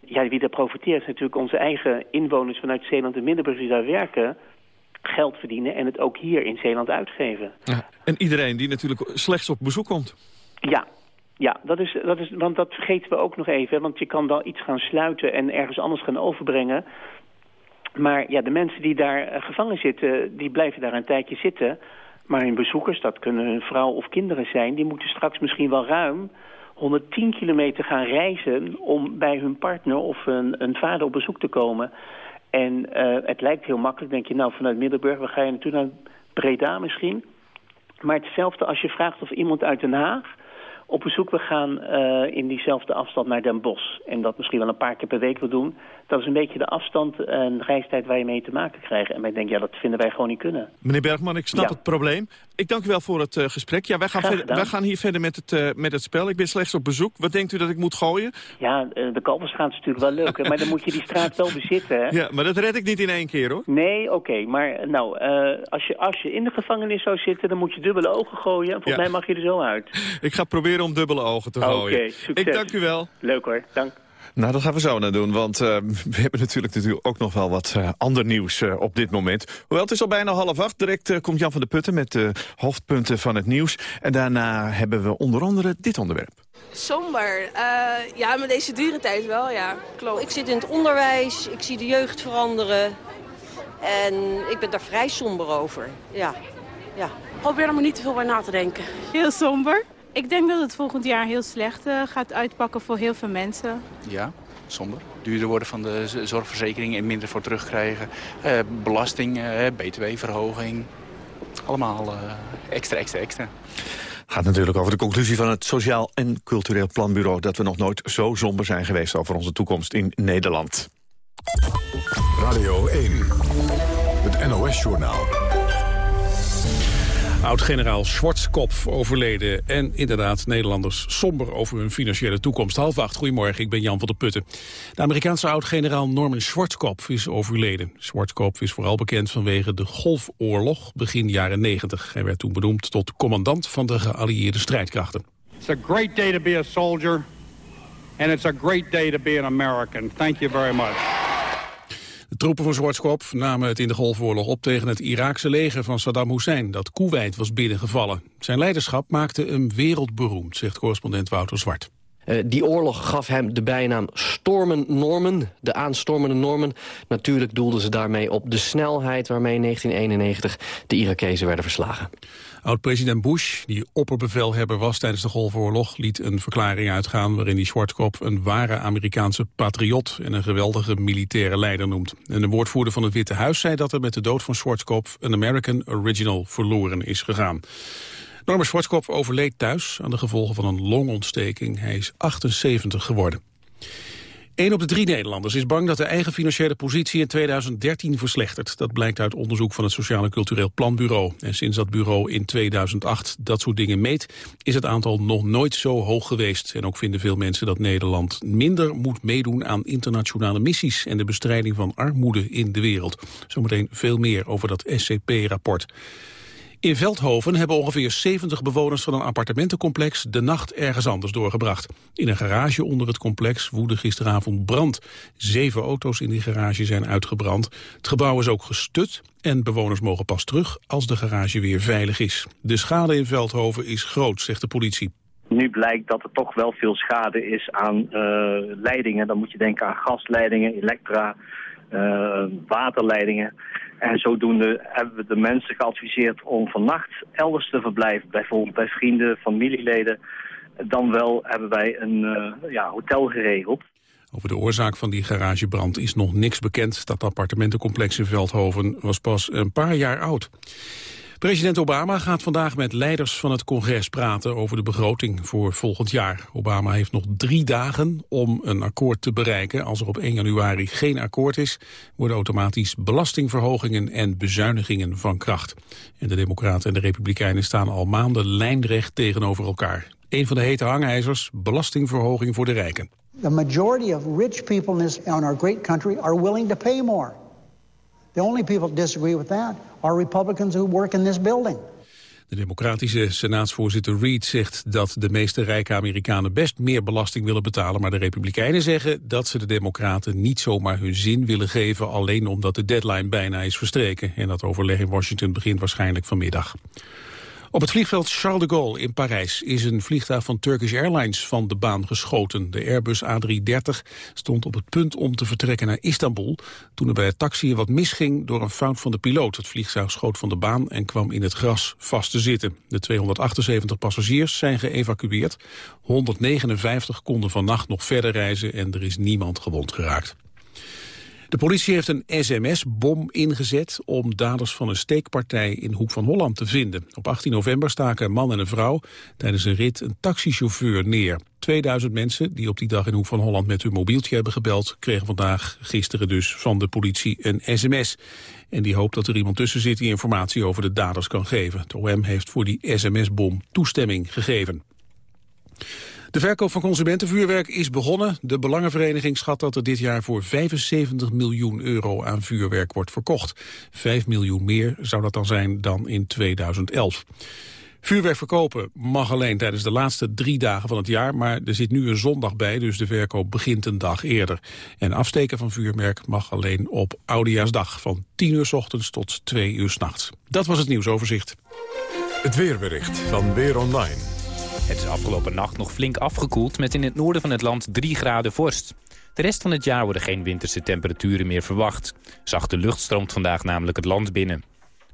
S20: Ja, wie daar profiteert is natuurlijk onze eigen inwoners vanuit Zeeland en Middelburg die daar werken. Geld verdienen en het ook hier in Zeeland uitgeven.
S3: En iedereen die natuurlijk slechts op bezoek komt.
S20: Ja, ja dat is, dat is, want dat vergeten we ook nog even. Want je kan wel iets gaan sluiten en ergens anders gaan overbrengen. Maar ja, de mensen die daar eh, gevangen zitten, die blijven daar een tijdje zitten. Maar hun bezoekers, dat kunnen hun vrouw of kinderen zijn... die moeten straks misschien wel ruim 110 kilometer gaan reizen... om bij hun partner of een, vader op bezoek te komen. En eh, het lijkt heel makkelijk, denk je, nou, vanuit Middelburg... waar ga je naartoe naar Breda misschien... Maar hetzelfde als je vraagt of iemand uit Den Haag op bezoek wil gaan uh, in diezelfde afstand naar Den Bosch... en dat misschien wel een paar keer per week wil doen... dat is een beetje de afstand en reistijd waar je mee te maken krijgt. En wij denken, ja, dat vinden wij gewoon niet kunnen.
S3: Meneer Bergman, ik snap het probleem. Ik dank u wel voor het uh, gesprek. Ja, wij gaan, verder, wij gaan hier verder met het, uh, met het spel. Ik ben slechts op bezoek. Wat denkt u dat ik moet gooien?
S20: Ja, de Kalverstraat is natuurlijk wel leuk, maar dan moet je die straat wel bezitten. Hè?
S3: Ja, maar dat red ik niet in één keer, hoor.
S20: Nee, oké. maar nou, als, je, als je in de gevangenis zou zitten, dan moet je dubbele ogen gooien. En volgens mij mag je er zo uit.
S3: Ik ga proberen om dubbele ogen te gooien.
S20: Oké, succes.
S3: Ik dank u wel.
S20: Leuk hoor, dank.
S3: Nou, dat gaan we zo naar doen, want uh, we hebben natuurlijk, natuurlijk ook nog wel wat uh, ander nieuws uh, op dit moment. Hoewel, het is al bijna half acht. Direct komt Jan van der Putten met de hoofdpunten van het nieuws. En daarna hebben we onder andere dit onderwerp.
S21: Somber. ja, met deze dure tijd wel, ja. Klopt.
S22: Ik zit in het onderwijs, ik zie de jeugd veranderen. En ik ben daar vrij somber over, ja. ja.
S21: Probeer er maar niet te veel bij na te denken.
S23: Heel somber. Ik denk dat het volgend jaar heel slecht uh, gaat uitpakken voor heel veel mensen.
S24: Ja, somber. Duurder worden van de zorgverzekering en minder voor terugkrijgen. Uh, belasting, uh, btw-verhoging. Allemaal extra, extra, extra.
S3: Gaat natuurlijk over de conclusie van het Sociaal en Cultureel Planbureau... dat we nog nooit zo somber zijn geweest over onze toekomst in Nederland.
S1: Radio 1, het NOS-journaal.
S2: Oud-generaal Schwarzkopf overleden. En inderdaad, Nederlanders somber over hun financiële toekomst. Half acht, goedemorgen, ik ben Jan van der Putten. De Amerikaanse oud-generaal Norman Schwarzkopf is overleden. Schwarzkopf is vooral bekend vanwege de Golfoorlog begin jaren 90. Hij werd toen benoemd tot commandant van de geallieerde strijdkrachten.
S25: It's a great day to be a soldier. And it's a great day to be an American. Thank you very much.
S2: De troepen van Zwartkop namen het in de Golfoorlog op tegen het Iraakse leger van Saddam Hussein, dat Kuwait was binnengevallen. Zijn leiderschap maakte hem wereldberoemd, zegt correspondent Wouter Zwart.
S26: Uh, die oorlog gaf hem de bijnaam Stormen Norman, de aanstormende Norman. Natuurlijk doelden ze daarmee op de snelheid waarmee in 1991 de Irakezen werden verslagen.
S2: Oud-president Bush, die opperbevelhebber was tijdens de Golfoorlog... liet een verklaring uitgaan waarin hij Schwarzkopf een ware Amerikaanse patriot... en een geweldige militaire leider noemt. En de woordvoerder van het Witte Huis zei dat er met de dood van Schwarzkopf... een American Original verloren is gegaan. Norman Schwarzkopf overleed thuis aan de gevolgen van een longontsteking. Hij is 78 geworden. Een op de drie Nederlanders is bang dat de eigen financiële positie in 2013 verslechtert. Dat blijkt uit onderzoek van het Sociaal en Cultureel Planbureau. En sinds dat bureau in 2008 dat soort dingen meet, is het aantal nog nooit zo hoog geweest. En ook vinden veel mensen dat Nederland minder moet meedoen aan internationale missies en de bestrijding van armoede in de wereld. Zometeen veel meer over dat SCP-rapport. In Veldhoven hebben ongeveer 70 bewoners van een appartementencomplex de nacht ergens anders doorgebracht. In een garage onder het complex woedde gisteravond brand. Zeven auto's in die garage zijn uitgebrand. Het gebouw is ook gestut en bewoners mogen pas terug als de garage weer veilig is. De schade in Veldhoven is groot, zegt de politie.
S27: Nu blijkt dat er toch wel veel schade is aan uh, leidingen. Dan moet je denken aan gasleidingen, elektra, uh, waterleidingen. En zodoende hebben we de mensen geadviseerd om vannacht elders te verblijven. Bijvoorbeeld bij vrienden, familieleden. Dan wel hebben wij een uh, ja, hotel geregeld.
S2: Over de oorzaak van die garagebrand is nog niks bekend. Dat appartementencomplex in Veldhoven was pas een paar jaar oud. President Obama gaat vandaag met leiders van het congres praten over de begroting voor volgend jaar. Obama heeft nog drie dagen om een akkoord te bereiken. Als er op 1 januari geen akkoord is, worden automatisch belastingverhogingen en bezuinigingen van kracht. En de Democraten en de Republikeinen staan al maanden lijnrecht tegenover elkaar. Een van de hete hangijzers, belastingverhoging voor de rijken.
S28: The majority of rich people in, our great country are willing to pay more. The only people that disagree with that are Republicans who work in this building.
S2: De democratische senaatsvoorzitter Reid zegt dat de meeste rijke Amerikanen best meer belasting willen betalen. Maar de republikeinen zeggen dat ze de democraten niet zomaar hun zin willen geven. Alleen omdat de deadline bijna is verstreken. En dat overleg in Washington begint waarschijnlijk vanmiddag. Op het vliegveld Charles de Gaulle in Parijs is een vliegtuig van Turkish Airlines van de baan geschoten. De Airbus A330 stond op het punt om te vertrekken naar Istanbul toen er bij het taxiën wat misging door een fout van de piloot. Het vliegtuig schoot van de baan en kwam in het gras vast te zitten. De 278 passagiers zijn geëvacueerd. 159 konden vannacht nog verder reizen en er is niemand gewond geraakt. De politie heeft een sms-bom ingezet om daders van een steekpartij in Hoek van Holland te vinden. Op 18 november staken een man en een vrouw tijdens een rit een taxichauffeur neer. 2000 mensen die op die dag in Hoek van Holland met hun mobieltje hebben gebeld... kregen vandaag, gisteren dus, van de politie een sms. En die hoopt dat er iemand tussen zit die informatie over de daders kan geven. Het OM heeft voor die sms-bom toestemming gegeven. De verkoop van consumentenvuurwerk is begonnen. De Belangenvereniging schat dat er dit jaar voor 75 miljoen euro aan vuurwerk wordt verkocht. 5 miljoen meer zou dat dan zijn dan in 2011. Vuurwerk verkopen mag alleen tijdens de laatste drie dagen van het jaar, maar er zit nu een zondag bij, dus de verkoop begint een dag eerder. En afsteken van vuurwerk mag alleen op Oudejaarsdag, van 10 uur s ochtends tot 2 uur s nachts. Dat was het nieuwsoverzicht.
S1: Het weerbericht van Weer Online.
S29: Het is afgelopen nacht nog flink afgekoeld met in het noorden van het land 3 graden vorst. De rest van het jaar worden geen winterse temperaturen meer verwacht. Zachte lucht stroomt vandaag namelijk het land binnen.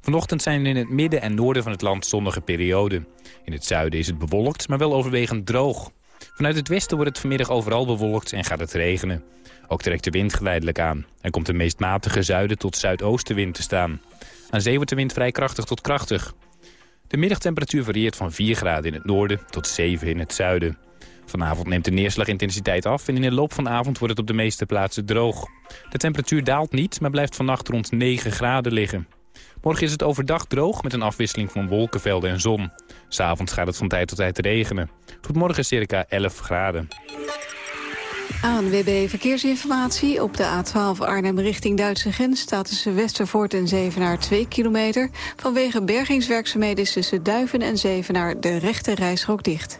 S29: Vanochtend zijn er in het midden en noorden van het land zonnige perioden. In het zuiden is het bewolkt, maar wel overwegend droog. Vanuit het westen wordt het vanmiddag overal bewolkt en gaat het regenen. Ook trekt de wind geleidelijk aan. Er komt een meest matige zuiden tot zuidoostenwind te staan. Aan zee wordt de wind vrij krachtig tot krachtig. De middagtemperatuur varieert van 4 graden in het noorden tot 7 in het zuiden. Vanavond neemt de neerslagintensiteit af en in de loop van de avond wordt het op de meeste plaatsen droog. De temperatuur daalt niet, maar blijft vannacht rond 9 graden liggen. Morgen is het overdag droog met een afwisseling van wolkenvelden en zon. S'avonds gaat het van tijd tot tijd regenen. Tot morgen circa 11 graden.
S30: ANWB Verkeersinformatie. Op de A12 Arnhem richting Duitse grens staat tussen Westervoort en Zevenaar 2 kilometer. Vanwege bergingswerkzaamheden is tussen Duiven en Zevenaar de rechte rijstrook dicht.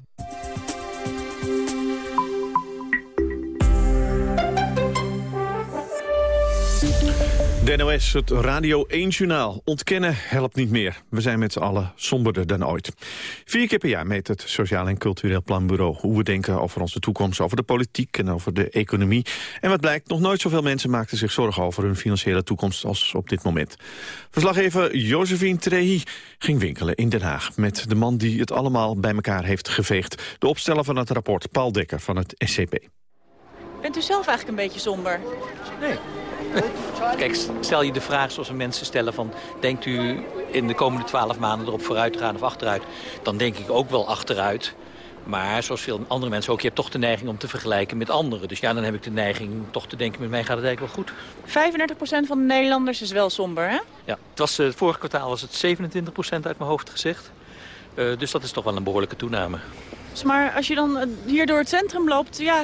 S3: De NOS, het Radio 1-journaal. Ontkennen helpt niet meer. We zijn met z'n allen somberder dan ooit. Vier keer per jaar meet het Sociaal en Cultureel Planbureau... hoe we denken over onze toekomst, over de politiek en over de economie. En wat blijkt, nog nooit zoveel mensen maakten zich zorgen... over hun financiële toekomst als op dit moment. Verslaggever Josephine Trehi ging winkelen in Den Haag... met de man die het allemaal bij elkaar heeft geveegd. De opsteller van het rapport, Paul Dekker van het SCP.
S31: Bent u zelf eigenlijk een beetje somber?
S32: Nee. Kijk, stel je de vraag zoals mensen stellen van... denkt u in de komende twaalf maanden erop vooruit te gaan of achteruit? Dan denk ik ook wel achteruit. Maar zoals veel andere mensen ook, je hebt toch de neiging om te vergelijken met anderen. Dus ja, dan heb ik de neiging toch te denken, met mij gaat het eigenlijk wel goed.
S31: 35% van de Nederlanders is wel somber, hè?
S32: Ja, het, was, het vorige kwartaal was het 27% uit mijn hoofd gezegd. Uh, dus dat is toch wel een behoorlijke toename.
S31: Dus maar als je dan hier door het centrum loopt, ja,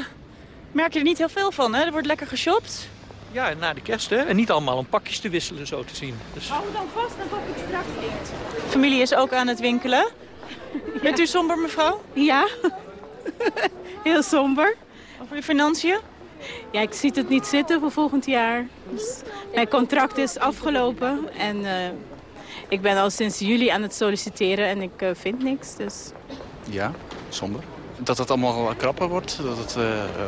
S31: merk je er niet heel veel van, hè? Er wordt lekker geshopt.
S32: Ja, na de kerst, hè. En niet allemaal om pakjes te wisselen, zo te zien. Dus...
S31: Hou dan vast, dan pak ik straks niet. Familie is ook aan het winkelen. Bent u somber, mevrouw?
S33: Ja, heel somber.
S31: Over de financiën?
S33: Ja, ik zie het niet zitten voor volgend jaar. Dus mijn contract is afgelopen en eh, ik ben al sinds juli aan het solliciteren en ik eh, vind niks. Dus.
S34: Ja, somber. Dat het allemaal krapper wordt, dat het eh,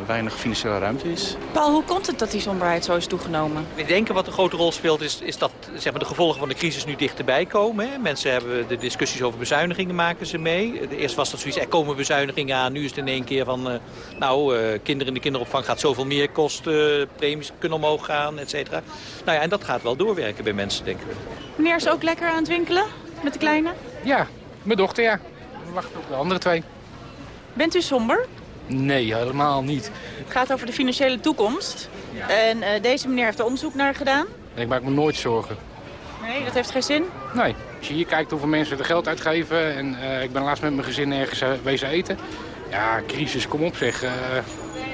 S34: weinig financiële ruimte is.
S31: Paul, hoe komt het dat die somberheid zo is toegenomen?
S32: We denken wat een grote rol speelt is, is dat zeg maar, de gevolgen van de crisis nu dichterbij komen. Hè. Mensen hebben de discussies over bezuinigingen maken ze mee. Eerst was dat zoiets, er komen bezuinigingen aan. Nu is het in één keer van, uh, nou, uh, kinderen in de kinderopvang gaat zoveel meer kosten. Premies kunnen omhoog gaan, et cetera. Nou ja, en dat gaat wel doorwerken bij mensen, denken we.
S31: Meneer is ook lekker aan het winkelen met de kleine?
S35: Ja, mijn dochter, ja. We wachten op de andere twee.
S31: Bent u somber?
S35: Nee, helemaal niet.
S31: Het gaat over de financiële toekomst. En uh, deze meneer heeft er onderzoek naar gedaan.
S35: En ik maak me nooit zorgen.
S31: Nee, dat heeft geen zin?
S35: Nee. Als je hier kijkt hoeveel mensen er geld uitgeven... en uh, ik ben laatst met mijn gezin ergens uh, wezen eten. Ja, crisis, kom op zeg.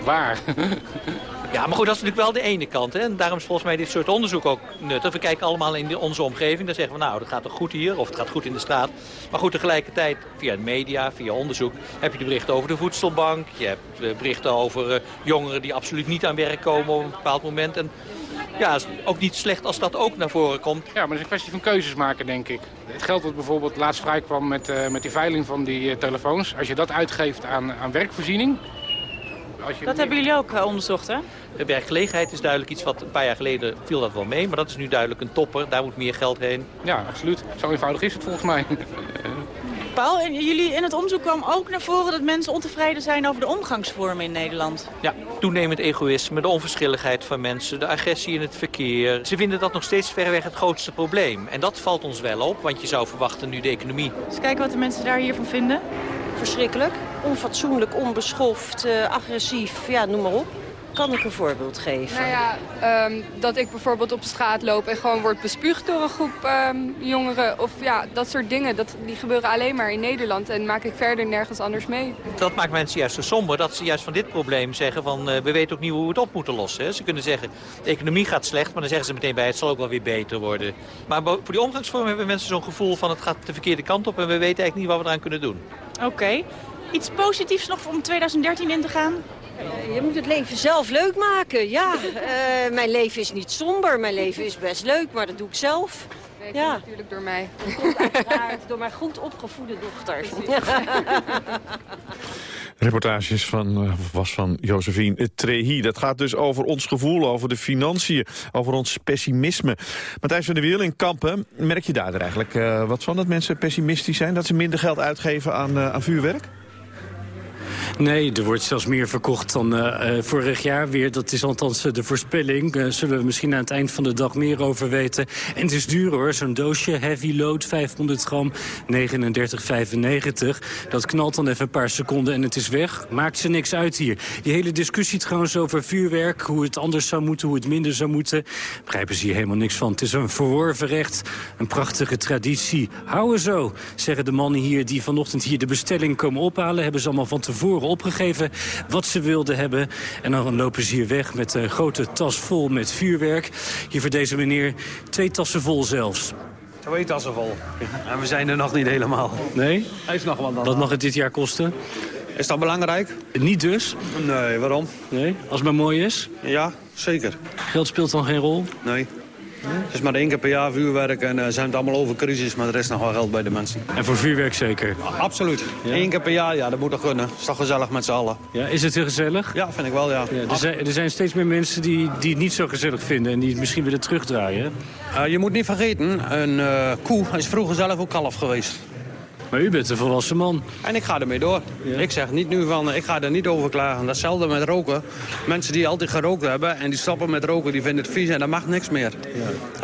S35: waar?
S32: Ja, maar goed, dat is natuurlijk wel de ene kant. Hè? En daarom is volgens mij dit soort onderzoek ook nuttig. We kijken allemaal in onze omgeving. Dan zeggen we, nou, dat gaat toch goed hier of het gaat goed in de straat. Maar goed, tegelijkertijd, via de media, via onderzoek... heb je de berichten over de voedselbank. Je hebt berichten over uh, jongeren die absoluut niet aan werk komen op een bepaald moment. En ja, het is ook niet slecht als dat ook naar voren komt.
S35: Ja, maar het is een kwestie van keuzes maken, denk ik. Het geld dat bijvoorbeeld laatst vrij kwam met, uh, met die veiling van die uh, telefoons... als je dat uitgeeft aan, aan werkvoorziening...
S31: Dat hebben jullie ook uh, onderzocht, hè?
S32: De werkgelegenheid is duidelijk iets wat een paar jaar geleden viel dat wel mee. Maar dat is nu duidelijk een topper. Daar moet meer geld heen.
S35: Ja, absoluut. Zo eenvoudig is het volgens mij.
S31: Paul, en jullie in het onderzoek kwam ook naar voren dat mensen ontevreden zijn over de omgangsvormen in Nederland.
S32: Ja, toenemend egoïsme, de onverschilligheid van mensen, de agressie in het verkeer. Ze vinden dat nog steeds verreweg het grootste probleem. En dat valt ons wel op, want je zou verwachten nu de economie.
S31: Dus kijken wat de mensen daar hiervan vinden.
S36: Verschrikkelijk. Onfatsoenlijk, onbeschoft, uh, agressief, ja, noem maar op. Kan ik een voorbeeld geven?
S37: Nou ja, um, dat ik bijvoorbeeld op straat loop en gewoon word bespuugd door een groep um, jongeren. Of ja, dat soort dingen. Dat, die gebeuren alleen maar in Nederland en maak ik verder nergens anders mee.
S32: Dat maakt mensen juist zo somber dat ze juist van dit probleem zeggen van uh, we weten ook niet hoe we het op moeten lossen. Hè. Ze kunnen zeggen de economie gaat slecht, maar dan zeggen ze meteen bij het zal ook wel weer beter worden. Maar voor die omgangsvorm hebben mensen zo'n gevoel van het gaat de verkeerde kant op en we weten eigenlijk niet wat we eraan kunnen doen.
S31: Oké. Okay. Iets positiefs nog om 2013 in te gaan?
S36: Je moet het leven zelf leuk maken, ja. Uh, mijn leven is niet somber, mijn leven is best leuk, maar dat doe ik zelf.
S37: Nee, ja. natuurlijk door mij.
S36: Door mijn goed opgevoede dochter.
S3: Reportages van, uh, was van Josephine Trehi. Dat gaat dus over ons gevoel, over de financiën, over ons pessimisme. Matthijs van der Wiel in Kampen, merk je daar eigenlijk uh, wat van? Dat mensen pessimistisch zijn, dat ze minder geld uitgeven aan, uh, aan vuurwerk?
S5: Nee, er wordt zelfs meer verkocht dan uh, vorig jaar weer. Dat is althans uh, de voorspelling. Uh, zullen we misschien aan het eind van de dag meer over weten. En het is duur hoor, zo'n doosje heavy load, 500 gram, 39,95. Dat knalt dan even een paar seconden en het is weg. Maakt ze niks uit hier. Die hele discussie trouwens over vuurwerk, hoe het anders zou moeten, hoe het minder zou moeten. Begrijpen ze hier helemaal niks van. Het is een verworven recht, een prachtige traditie. Houden zo, zeggen de mannen hier die vanochtend hier de bestelling komen ophalen. Hebben ze allemaal van tevoren opgegeven wat ze wilden hebben. En dan lopen ze hier weg met een grote tas vol met vuurwerk. Hier voor deze meneer twee tassen vol zelfs.
S38: Twee tassen vol. En we zijn er nog niet helemaal.
S5: Nee?
S38: Hij is nog wat dan.
S5: Wat mag het dit jaar kosten?
S38: Is dat belangrijk?
S5: Niet dus?
S38: Nee, waarom?
S5: Nee, als het maar mooi is?
S38: Ja, zeker.
S5: Geld speelt dan geen rol?
S38: Nee. Het is maar één keer per jaar vuurwerk en uh, zijn het allemaal over crisis, maar er is nog wel geld bij de mensen.
S5: En voor vuurwerk zeker?
S38: Ja, absoluut. Ja? Eén keer per jaar, ja, dat moet toch kunnen. Het is toch gezellig met z'n allen.
S5: Ja, is het heel gezellig?
S38: Ja, vind ik wel, ja.
S5: ja er, zijn, er zijn steeds meer mensen die, die het niet zo gezellig vinden en die het misschien willen terugdraaien.
S38: Uh, je moet niet vergeten, een uh, koe is vroeger zelf ook kalf geweest.
S5: Maar u bent een volwassen man.
S38: En ik ga ermee door. Ja. Ik zeg niet nu van, ik ga er niet over klagen. Datzelfde met roken. Mensen die altijd gerookt hebben en die stoppen met roken, die vinden het vies en dat mag niks meer.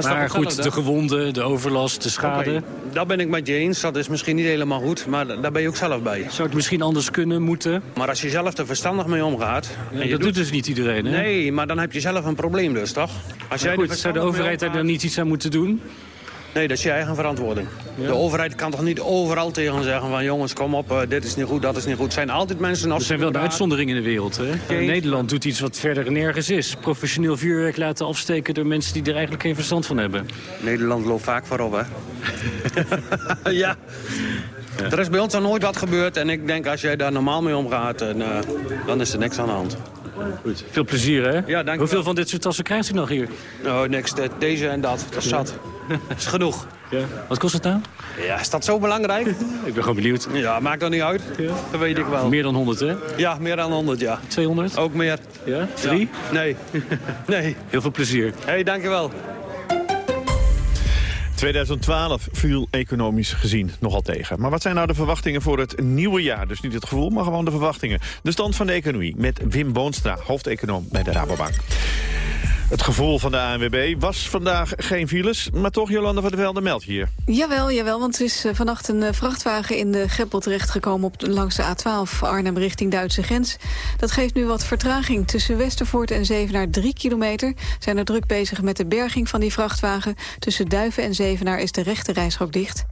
S5: Ja. Maar goed, de gewonden, de overlast, de schade. Okay.
S38: Dat ben ik met je eens. Dat is misschien niet helemaal goed, maar daar ben je ook zelf bij.
S5: Zou het misschien anders kunnen, moeten?
S38: Maar als je zelf er verstandig mee omgaat...
S5: Ja, dat doet... doet dus niet iedereen, hè?
S38: Nee, maar dan heb je zelf een probleem dus, toch?
S5: Als jij goed, zou de overheid daar dan niet iets aan moeten doen?
S38: Nee, dat is je eigen verantwoording. De overheid kan toch niet overal tegen zeggen van jongens, kom op, eh, dit is niet goed, dat is niet goed. Het zijn altijd mensen...
S39: Er zijn wel de uitzonderingen in de wereld. Hè? Nederland doet iets wat verder nergens is. Professioneel vuurwerk laten afsteken door mensen die er eigenlijk geen verstand van hebben.
S38: Nederland loopt vaak voorop, hè? ja. Er is bij ons nog nooit wat gebeurd en ik denk als jij daar normaal mee omgaat, en, uh, dan is er niks aan de hand.
S39: Goed. Veel plezier, hè?
S38: Ja, dank
S39: Hoeveel van dit soort tassen krijgt u nog hier?
S38: Nou, niks. Deze en dat. Dat is zat. Dat is genoeg.
S39: Ja. Wat kost het nou?
S38: Ja, is dat zo belangrijk?
S39: ik ben gewoon benieuwd.
S38: Ja, maakt dat niet uit. Ja. Dat weet ik wel.
S39: Meer dan 100, hè?
S38: Ja, meer dan 100, ja.
S39: 200?
S38: Ook meer.
S39: Ja? Drie?
S38: Ja. Nee. nee.
S39: Heel veel plezier.
S38: Hé, hey, dankjewel.
S3: 2012 viel economisch gezien nogal tegen. Maar wat zijn nou de verwachtingen voor het nieuwe jaar? Dus niet het gevoel, maar gewoon de verwachtingen. De stand van de economie met Wim Boonstra, hoofdeconoom bij de Rabobank. Het gevoel van de ANWB was vandaag geen files, maar toch Jolanda van der Velde meldt hier.
S30: Jawel, jawel, want er is eh, vannacht een eh, vrachtwagen in de Greppel terechtgekomen op de, langs de A12 Arnhem richting Duitse grens. Dat geeft nu wat vertraging. Tussen Westervoort en Zevenaar 3 kilometer zijn er druk bezig met de berging van die vrachtwagen. Tussen Duiven en Zevenaar is de rechte rijstrook dicht.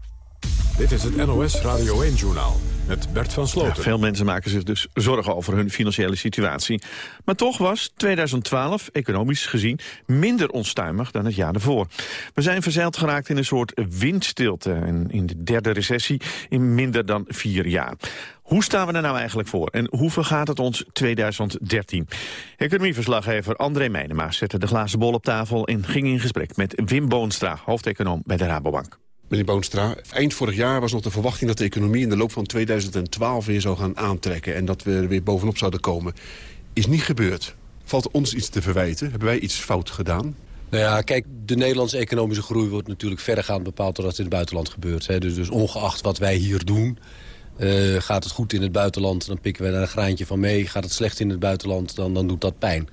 S40: Dit is het NOS Radio 1-journaal met Bert van Sloten.
S3: Veel mensen maken zich dus zorgen over hun financiële situatie. Maar toch was 2012, economisch gezien, minder onstuimig dan het jaar ervoor. We zijn verzeild geraakt in een soort windstilte... en in de derde recessie in minder dan vier jaar. Hoe staan we er nou eigenlijk voor en hoe vergaat het ons 2013? Economieverslaggever André Meijnema zette de glazen bol op tafel... en ging in gesprek met Wim Boonstra, hoofdeconoom bij de Rabobank.
S19: Meneer Boonstra, eind vorig jaar was nog de verwachting dat de economie in de loop van 2012 weer zou gaan aantrekken en dat we er weer bovenop zouden komen. Is niet gebeurd. Valt ons iets te verwijten? Hebben wij iets fout gedaan?
S41: Nou ja, kijk, de Nederlandse economische groei wordt natuurlijk verdergaand bepaald door wat in het buitenland gebeurt. Hè. Dus, dus ongeacht wat wij hier doen, uh, gaat het goed in het buitenland, dan pikken we daar een graantje van mee. Gaat het slecht in het buitenland, dan, dan doet dat pijn.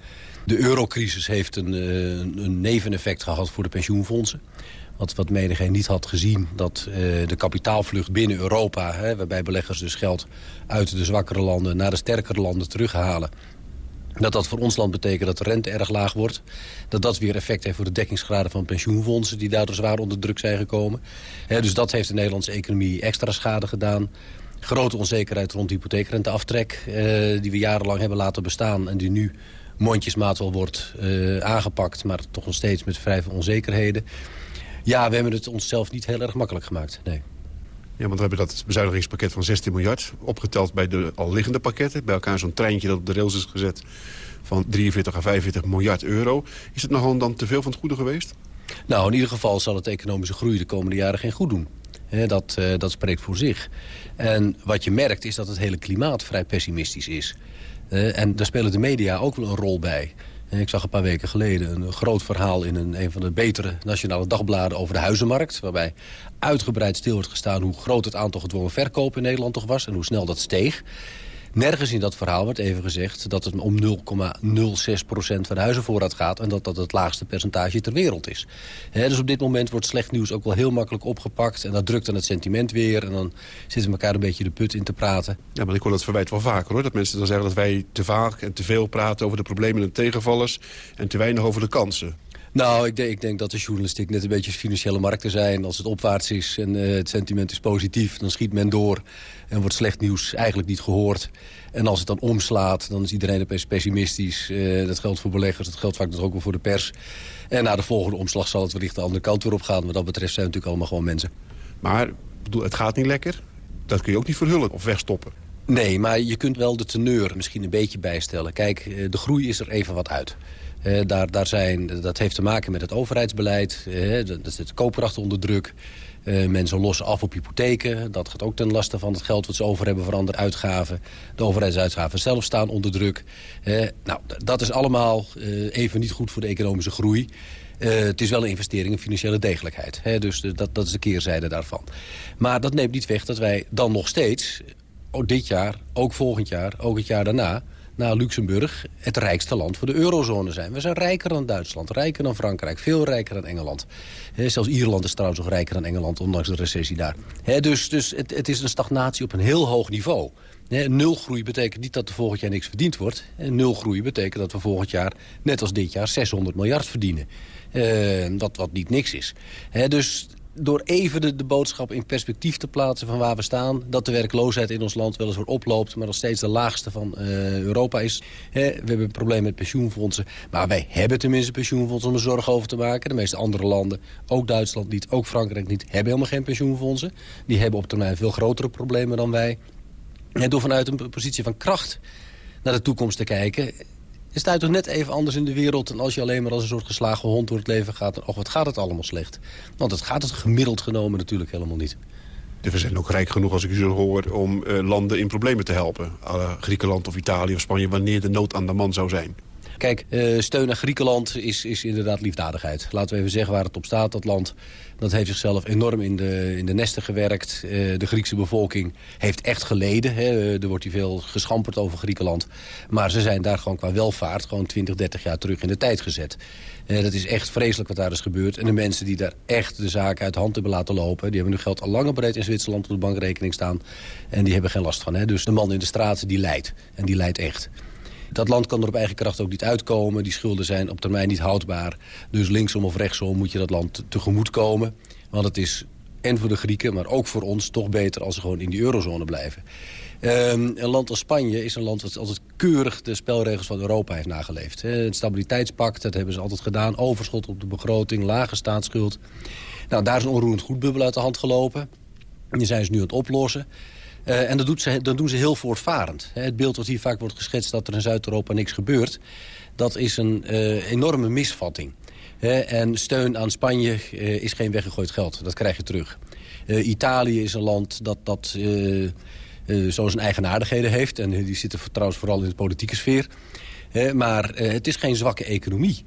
S41: De eurocrisis heeft een, uh, een neveneffect gehad voor de pensioenfondsen. Wat, wat menigeen niet had gezien, dat uh, de kapitaalvlucht binnen Europa... Hè, waarbij beleggers dus geld uit de zwakkere landen naar de sterkere landen terughalen... dat dat voor ons land betekent dat de rente erg laag wordt. Dat dat weer effect heeft voor de dekkingsgraden van pensioenfondsen... die daardoor zwaar onder druk zijn gekomen. Dus dat heeft de Nederlandse economie extra schade gedaan. Grote onzekerheid rond hypotheekrenteaftrek... Uh, die we jarenlang hebben laten bestaan en die nu mondjesmaat wel wordt uh, aangepakt... maar toch nog steeds met vrij veel onzekerheden... Ja, we hebben het onszelf niet heel erg makkelijk gemaakt, nee.
S19: Ja, want we hebben dat bezuinigingspakket van 16 miljard opgeteld bij de al liggende pakketten. Bij elkaar zo'n treintje dat op de rails is gezet van 43 à 45 miljard euro. Is het nog dan te veel van het goede geweest?
S41: Nou, in ieder geval zal het economische groei de komende jaren geen goed doen. dat, uh, dat spreekt voor zich. En wat je merkt is dat het hele klimaat vrij pessimistisch is. Uh, en daar spelen de media ook wel een rol bij. Ik zag een paar weken geleden een groot verhaal in een, een van de betere nationale dagbladen over de huizenmarkt. Waarbij uitgebreid stil wordt gestaan hoe groot het aantal gedwongen verkopen in Nederland toch was en hoe snel dat steeg. Nergens in dat verhaal wordt even gezegd dat het om 0,06% van de huizenvoorraad gaat... en dat dat het laagste percentage ter wereld is. dus op dit moment wordt slecht nieuws ook wel heel makkelijk opgepakt... en dat drukt dan het sentiment weer en dan zitten we elkaar een beetje de put in te praten.
S19: Ja, maar ik hoor dat verwijt wel vaker, hoor. Dat mensen dan zeggen dat wij te vaak en te veel praten over de problemen en tegenvallers... en te weinig over de kansen.
S41: Nou, ik denk, ik denk dat de journalistiek net een beetje financiële markten zijn. Als het opwaarts is en uh, het sentiment is positief, dan schiet men door. En wordt slecht nieuws eigenlijk niet gehoord. En als het dan omslaat, dan is iedereen opeens pessimistisch. Uh, dat geldt voor beleggers, dat geldt vaak dus ook wel voor de pers. En na de volgende omslag zal het wellicht de andere kant weer op gaan. Wat dat betreft zijn we natuurlijk allemaal gewoon mensen.
S19: Maar bedoel, het gaat niet lekker. Dat kun je ook niet verhullen of wegstoppen.
S41: Nee, maar je kunt wel de teneur misschien een beetje bijstellen. Kijk, eh, de groei is er even wat uit. Daar, daar zijn, dat heeft te maken met het overheidsbeleid. Dat is het koopkracht onder druk. Uh, mensen lossen af op hypotheken. Dat gaat ook ten laste van het geld wat ze over hebben voor andere uitgaven. De overheidsuitgaven zelf staan onder druk. nou, dat is allemaal even niet goed voor de economische groei. het is wel een investering in financiële degelijkheid. Hè? Dus dat, dat is de keerzijde daarvan. Maar dat neemt niet weg dat wij dan nog steeds... ook dit jaar, ook volgend jaar, ook het jaar daarna na Luxemburg het rijkste land voor de eurozone zijn. We zijn rijker dan Duitsland, rijker dan Frankrijk, veel rijker dan Engeland. zelfs Ierland is trouwens nog rijker dan Engeland, ondanks de recessie daar. dus dus het, het, is een stagnatie op een heel hoog niveau. nul groei betekent niet dat er volgend jaar niks verdiend wordt. nul groei betekent dat we volgend jaar, net als dit jaar, 600 miljard verdienen. dat wat niet niks is. dus door even de, boodschap in perspectief te plaatsen van waar we staan... dat de werkloosheid in ons land weliswaar oploopt... maar nog steeds de laagste van uh, Europa is. we hebben een probleem met pensioenfondsen. Maar wij hebben tenminste pensioenfondsen om er zorgen over te maken. De meeste andere landen, ook Duitsland niet, ook Frankrijk niet... hebben helemaal geen pensioenfondsen. Die hebben op termijn veel grotere problemen dan wij. En door vanuit een positie van kracht naar de toekomst te kijken het toch net even anders in de wereld... dan als je alleen maar als een soort geslagen hond door het leven gaat... en wat gaat het allemaal slecht. Want het gaat het gemiddeld genomen natuurlijk helemaal niet.
S19: We zijn ook rijk genoeg, als ik u zo hoor, om uh, landen in problemen te helpen. Uh, Griekenland of Italië of Spanje, wanneer de nood aan de man zou zijn.
S41: Kijk, uh, steun aan Griekenland is, is inderdaad liefdadigheid. Laten we even zeggen waar het op staat, dat land. Dat heeft zichzelf enorm in de, in de nesten gewerkt. Uh, de Griekse bevolking heeft echt geleden. Hè. Er wordt hier veel geschamperd over Griekenland. Maar ze zijn daar gewoon qua welvaart gewoon 20, 30 jaar terug in de tijd gezet. Dat is echt vreselijk wat daar is gebeurd. En de mensen die daar echt de zaken uit hand hebben laten lopen... die hebben nu geld al lang breed in Zwitserland op de bankrekening staan. En die hebben geen last van. Hè. Dus de man in de straat die leidt. En die leidt echt. Dat land kan er op eigen kracht ook niet uitkomen. Die schulden zijn op termijn niet houdbaar. Dus linksom of rechtsom moet je dat land tegemoet komen. Want het is en voor de Grieken, maar ook voor ons toch beter als ze gewoon in die eurozone blijven. Um, een land als Spanje is een land dat altijd keurig de spelregels van Europa heeft nageleefd. Het stabiliteitspact, dat hebben ze altijd gedaan. Overschot op de begroting, lage staatsschuld. Nou, daar is een onroerend goedbubbel uit de hand gelopen. Die zijn ze nu aan het oplossen. Uh, en dat, doet ze, doen ze heel voortvarend. Het beeld wat hier vaak wordt geschetst dat er in Zuid-Europa niks gebeurt... dat is een uh, enorme misvatting. en steun aan Spanje uh, is geen weggegooid geld. Dat krijg je terug. Italië is een land dat, dat zo zijn eigenaardigheden heeft. En die zitten trouwens vooral in de politieke sfeer. maar het is geen zwakke economie.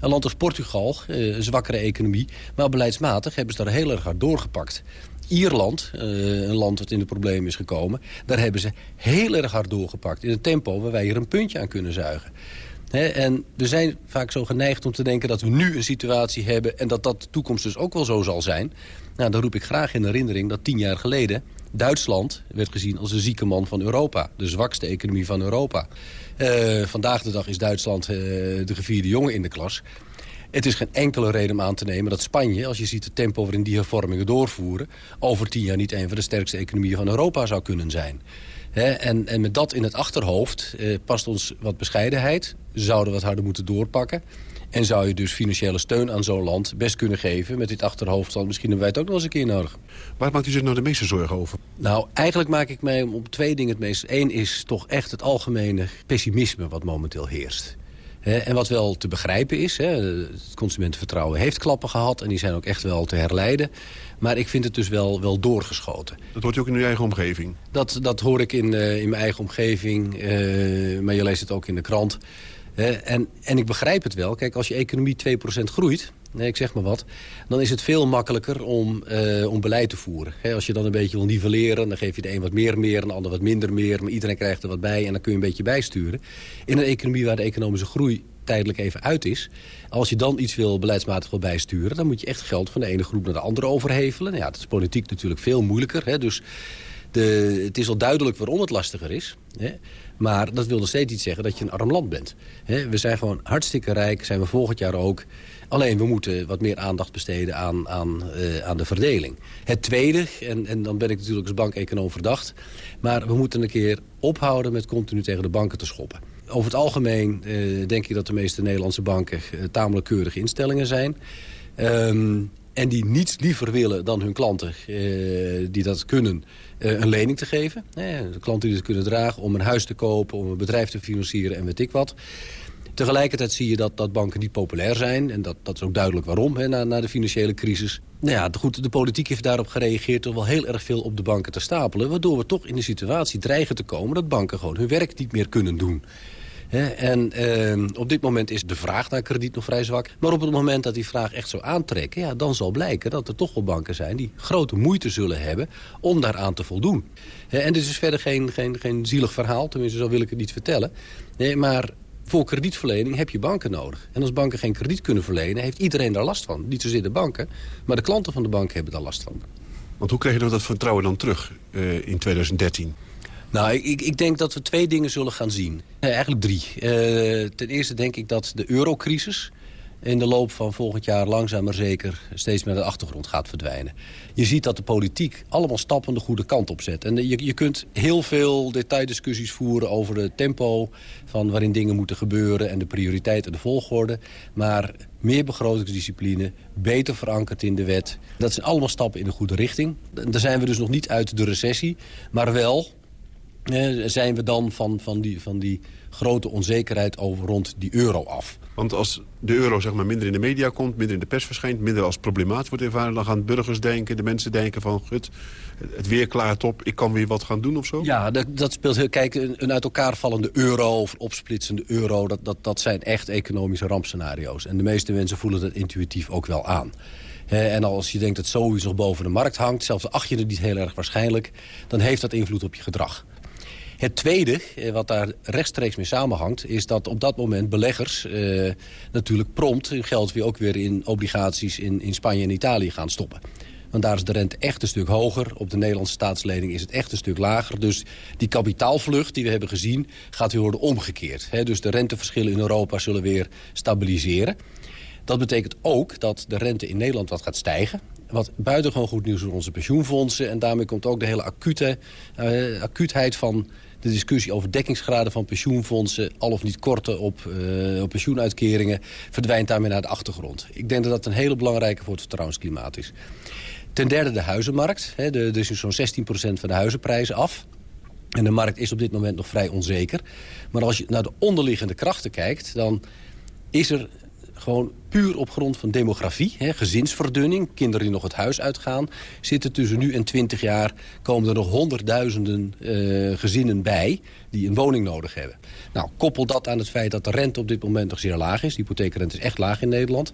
S41: Een land als Portugal, een zwakkere economie... maar beleidsmatig hebben ze daar heel erg hard doorgepakt. Ierland, uh, een land dat in de problemen is gekomen... daar hebben ze heel erg hard doorgepakt. In een tempo waar wij hier een puntje aan kunnen zuigen. en we zijn vaak zo geneigd om te denken dat we nu een situatie hebben... en dat dat de toekomst dus ook wel zo zal zijn. Nou, dan roep ik graag in herinnering dat tien jaar geleden... Duitsland werd gezien als de zieke man van Europa. De zwakste economie van Europa. Uh, vandaag de dag is Duitsland uh, de gevierde jongen in de klas. Het is geen enkele reden om aan te nemen dat Spanje... als je ziet het tempo waarin die hervormingen doorvoeren... over tien jaar niet een van de sterkste economieën van Europa zou kunnen zijn. en, en, met dat in het achterhoofd eh, past ons wat bescheidenheid. Zouden we wat harder moeten doorpakken. En zou je dus financiële steun aan zo'n land best kunnen geven... met dit achterhoofd dan misschien hebben wij het ook nog eens een keer nodig.
S19: Waar maakt u zich nou de meeste zorgen over?
S41: Nou, eigenlijk maak ik mij om twee dingen het meest. Eén is toch echt het algemene pessimisme wat momenteel heerst en wat wel te begrijpen is, het consumentenvertrouwen heeft klappen gehad... en die zijn ook echt wel te herleiden. Maar ik vind het dus wel, wel doorgeschoten.
S19: Dat hoort u ook in uw eigen omgeving?
S41: Dat, dat hoor ik in, uh, in mijn eigen omgeving, uh, maar je leest het ook in de krant. en, en ik begrijp het wel. Kijk, als je economie 2% groeit, nee, ik zeg maar wat... dan is het veel makkelijker om, uh, om beleid te voeren. als je dan een beetje wil nivelleren, dan geef je de een wat meer meer... en de ander wat minder meer, maar iedereen krijgt er wat bij... en dan kun je een beetje bijsturen. In een economie waar de economische groei tijdelijk even uit is... als je dan iets wil beleidsmatig wil bijsturen... dan moet je echt geld van de ene groep naar de andere overhevelen. Nou ja, dat is politiek natuurlijk veel moeilijker. Hè? Dus de, het is al duidelijk waarom het lastiger is... Hè? Maar dat wil nog steeds niet zeggen dat je een arm land bent. we zijn gewoon hartstikke rijk, zijn we volgend jaar ook. Alleen we moeten wat meer aandacht besteden aan, aan, uh, aan de verdeling. Het tweede, en, en dan ben ik natuurlijk als bankeconoom verdacht... maar we moeten een keer ophouden met continu tegen de banken te schoppen. Over het algemeen uh, denk ik dat de meeste Nederlandse banken... Uh, tamelijk keurige instellingen zijn... Um, en die niets liever willen dan hun klanten die dat kunnen een lening te geven. klanten die het kunnen dragen om een huis te kopen, om een bedrijf te financieren en weet ik wat. Tegelijkertijd zie je dat, dat banken niet populair zijn. En dat, dat is ook duidelijk waarom, hè, na, na de financiële crisis. Nou ja, goed, de politiek heeft daarop gereageerd... door wel heel erg veel op de banken te stapelen... waardoor we toch in de situatie dreigen te komen... dat banken gewoon hun werk niet meer kunnen doen. en eh, op dit moment is de vraag naar krediet nog vrij zwak. Maar op het moment dat die vraag echt zou aantrekken... Ja, dan zal blijken dat er toch wel banken zijn die grote moeite zullen hebben... om daaraan te voldoen. en dit is verder geen, geen, geen zielig verhaal, tenminste zo wil ik het niet vertellen. Nee, maar voor kredietverlening heb je banken nodig. En als banken geen krediet kunnen verlenen, heeft iedereen daar last van. Niet zozeer de banken, maar de klanten van de banken hebben daar last van.
S19: Want hoe krijg je nou dat vertrouwen dan terug uh, in 2013?
S41: Nou, ik, ik, denk dat we twee dingen zullen gaan zien. Eh, eigenlijk drie. Uh, ten eerste denk ik dat de eurocrisis in de loop van volgend jaar langzaam maar zeker steeds meer naar de achtergrond gaat verdwijnen. Je ziet dat de politiek allemaal stappen de goede kant op zet. En je, je kunt heel veel detaildiscussies voeren over het tempo van waarin dingen moeten gebeuren en de prioriteit en de volgorde. Maar meer begrotingsdiscipline, beter verankerd in de wet. Dat zijn allemaal stappen in de goede richting. Daar zijn we dus nog niet uit de recessie, maar wel eh, zijn we dan van, van, die, van die grote onzekerheid over rond die euro af.
S19: Want als de euro zeg maar, minder in de media komt, minder in de pers verschijnt... minder als problematisch wordt ervaren, dan gaan burgers denken... de mensen denken van, gut, het weer klaart op, ik kan weer wat gaan doen of zo?
S41: Ja, dat, dat speelt heel... Kijk, een, uit elkaar vallende euro of opsplitsende euro... Dat, dat, dat zijn echt economische rampscenario's. En de meeste mensen voelen dat intuïtief ook wel aan. en als je denkt dat zoiets nog boven de markt hangt... zelfs acht je het niet heel erg waarschijnlijk... dan heeft dat invloed op je gedrag. Het tweede, eh, wat daar rechtstreeks mee samenhangt... is dat op dat moment beleggers eh, natuurlijk prompt hun geld weer ook weer in obligaties in, in Spanje en Italië gaan stoppen. Want daar is de rente echt een stuk hoger. Op de Nederlandse staatslening is het echt een stuk lager. Dus die kapitaalvlucht die we hebben gezien gaat weer worden omgekeerd. dus de renteverschillen in Europa zullen weer stabiliseren. Dat betekent ook dat de rente in Nederland wat gaat stijgen. Wat buitengewoon goed nieuws voor onze pensioenfondsen. En daarmee komt ook de hele acute, uh, acuutheid van de discussie over dekkingsgraden van pensioenfondsen... al of niet korten op, uh, op pensioenuitkeringen... verdwijnt daarmee naar de achtergrond. Ik denk dat dat een hele belangrijke voor het vertrouwensklimaat is. Ten derde de huizenmarkt. Hè, de, dus zo'n 16% van de huizenprijzen af. En de markt is op dit moment nog vrij onzeker. Maar als je naar de onderliggende krachten kijkt... dan is er gewoon puur op grond van demografie, hè, gezinsverdunning... kinderen die nog het huis uitgaan... zitten tussen nu en 20 jaar komen er nog honderdduizenden uh, gezinnen bij... die een woning nodig hebben. Nou, koppel dat aan het feit dat de rente op dit moment nog zeer laag is. De hypotheekrente is echt laag in Nederland.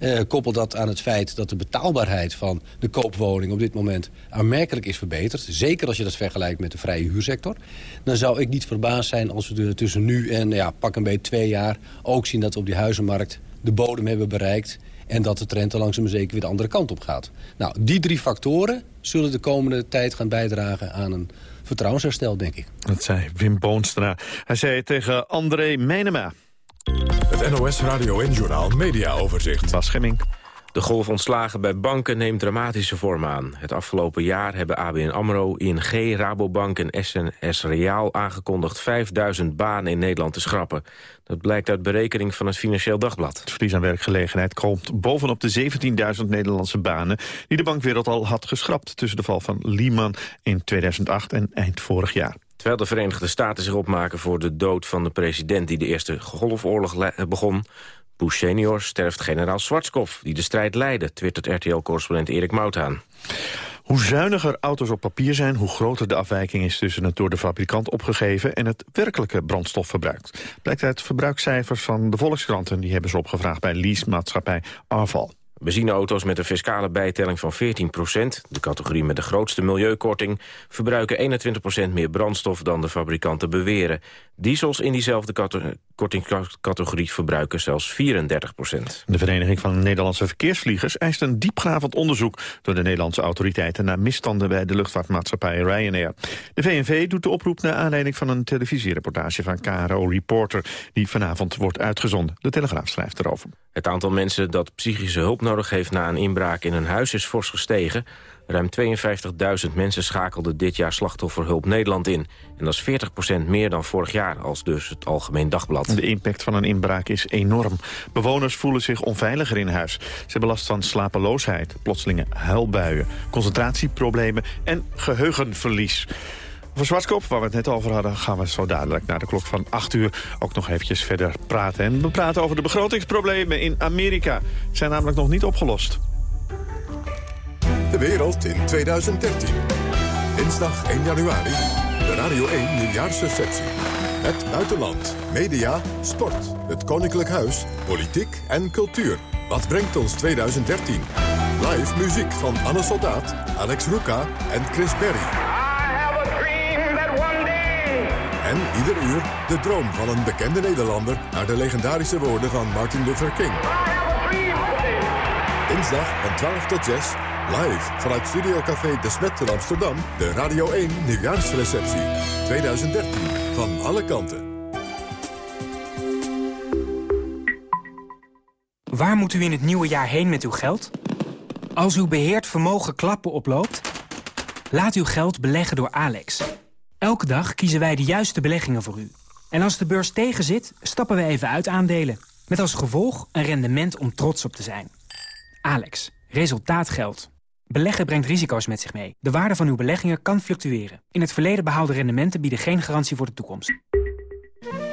S41: Uh, koppel dat aan het feit dat de betaalbaarheid van de koopwoning... op dit moment aanmerkelijk is verbeterd. Zeker als je dat vergelijkt met de vrije huursector. Dan zou ik niet verbaasd zijn als we tussen nu en ja, pak een beetje twee jaar... ook zien dat we op die huizenmarkt de bodem hebben bereikt... en dat de trend er langzaam zeker weer de andere kant op gaat. Nou, die drie factoren zullen de komende tijd gaan bijdragen aan een vertrouwensherstel, denk ik.
S3: Dat zei Wim Boonstra. Hij zei tegen André Meinema.
S40: Het NOS Radio en Journaal Media Overzicht.
S3: Bas Schemming.
S42: De golf ontslagen bij banken neemt dramatische vorm aan. Het afgelopen jaar hebben ABN AMRO, ING, Rabobank en SNS Reaal aangekondigd 5000 banen in Nederland te schrappen. Dat blijkt uit berekening van het Financieel Dagblad.
S3: Het verlies aan werkgelegenheid komt bovenop de 17.000 Nederlandse banen... die de bankwereld al had geschrapt tussen de val van Lehman in 2008 en eind vorig jaar.
S42: Terwijl de Verenigde Staten zich opmaken voor de dood van de president... die de Eerste Golfoorlog begon... Bush senior sterft generaal Schwarzkopf, die de strijd leidde... twittert RTL-correspondent Erik Mouthaan.
S3: Hoe zuiniger auto's op papier zijn, hoe groter de afwijking is tussen het door de fabrikant opgegeven en het werkelijke brandstofverbruik. Blijkt uit verbruikscijfers van de Volkskranten, die hebben ze opgevraagd bij leasemaatschappij Arval.
S42: Benzineauto's met een fiscale bijtelling van 14% de categorie met de grootste milieukorting, verbruiken 21% meer brandstof dan de fabrikanten beweren. Diesels in diezelfde kortingscategorie verbruiken zelfs 34%
S3: De Vereniging van Nederlandse Verkeersvliegers eist een diepgravend onderzoek door de Nederlandse autoriteiten naar misstanden bij de luchtvaartmaatschappij Ryanair. De VNV doet de oproep naar aanleiding van een televisiereportage van KRO Reporter die vanavond wordt uitgezonden. De Telegraaf schrijft erover.
S42: Het aantal mensen dat psychische hulp nodig heeft na een inbraak in een huis is fors gestegen. Ruim 52.000 mensen schakelden dit jaar slachtofferhulp Nederland in. En dat is 40% meer dan vorig jaar, als dus het Algemeen Dagblad.
S3: De impact van een inbraak is enorm. Bewoners voelen zich onveiliger in huis. Ze hebben last van slapeloosheid, plotselinge huilbuien... concentratieproblemen en geheugenverlies. Voor Zwartkop, waar we het net over hadden... gaan we zo dadelijk naar de klok van 8 uur ook nog eventjes verder praten. En we praten over de begrotingsproblemen in Amerika. Ze zijn namelijk nog niet opgelost.
S40: De wereld in 2013. Dinsdag 1 januari. De Radio 1 nieuwjaarsreceptie. Het buitenland, media, sport, het koninklijk huis, politiek en cultuur. Wat brengt ons 2013? Live muziek van Anne Soldaat, Alex Ruka en Chris Berry. Ieder uur de droom van een bekende Nederlander... naar de legendarische woorden van Martin Luther King. Dinsdag van 12 tot 6 Live vanuit Studio Café De Smet in Amsterdam. De Radio 1 nieuwjaarsreceptie. 2013. Van alle kanten.
S43: Waar moet u in het nieuwe jaar heen met uw geld? Als uw beheerd vermogen klappen oploopt... laat uw geld beleggen door Alex. Elke dag kiezen wij de juiste beleggingen voor u. En als de beurs tegenzit, stappen we even uit aandelen. Met als gevolg een rendement om trots op te zijn. Alex, resultaat geldt. Beleggen brengt risico's met zich mee. De waarde van uw beleggingen kan fluctueren. In het verleden behaalde rendementen bieden geen garantie voor de toekomst.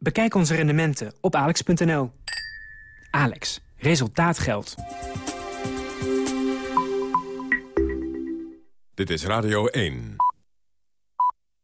S43: Bekijk onze rendementen op alex.nl. Alex, resultaat geldt.
S40: Dit is Radio 1.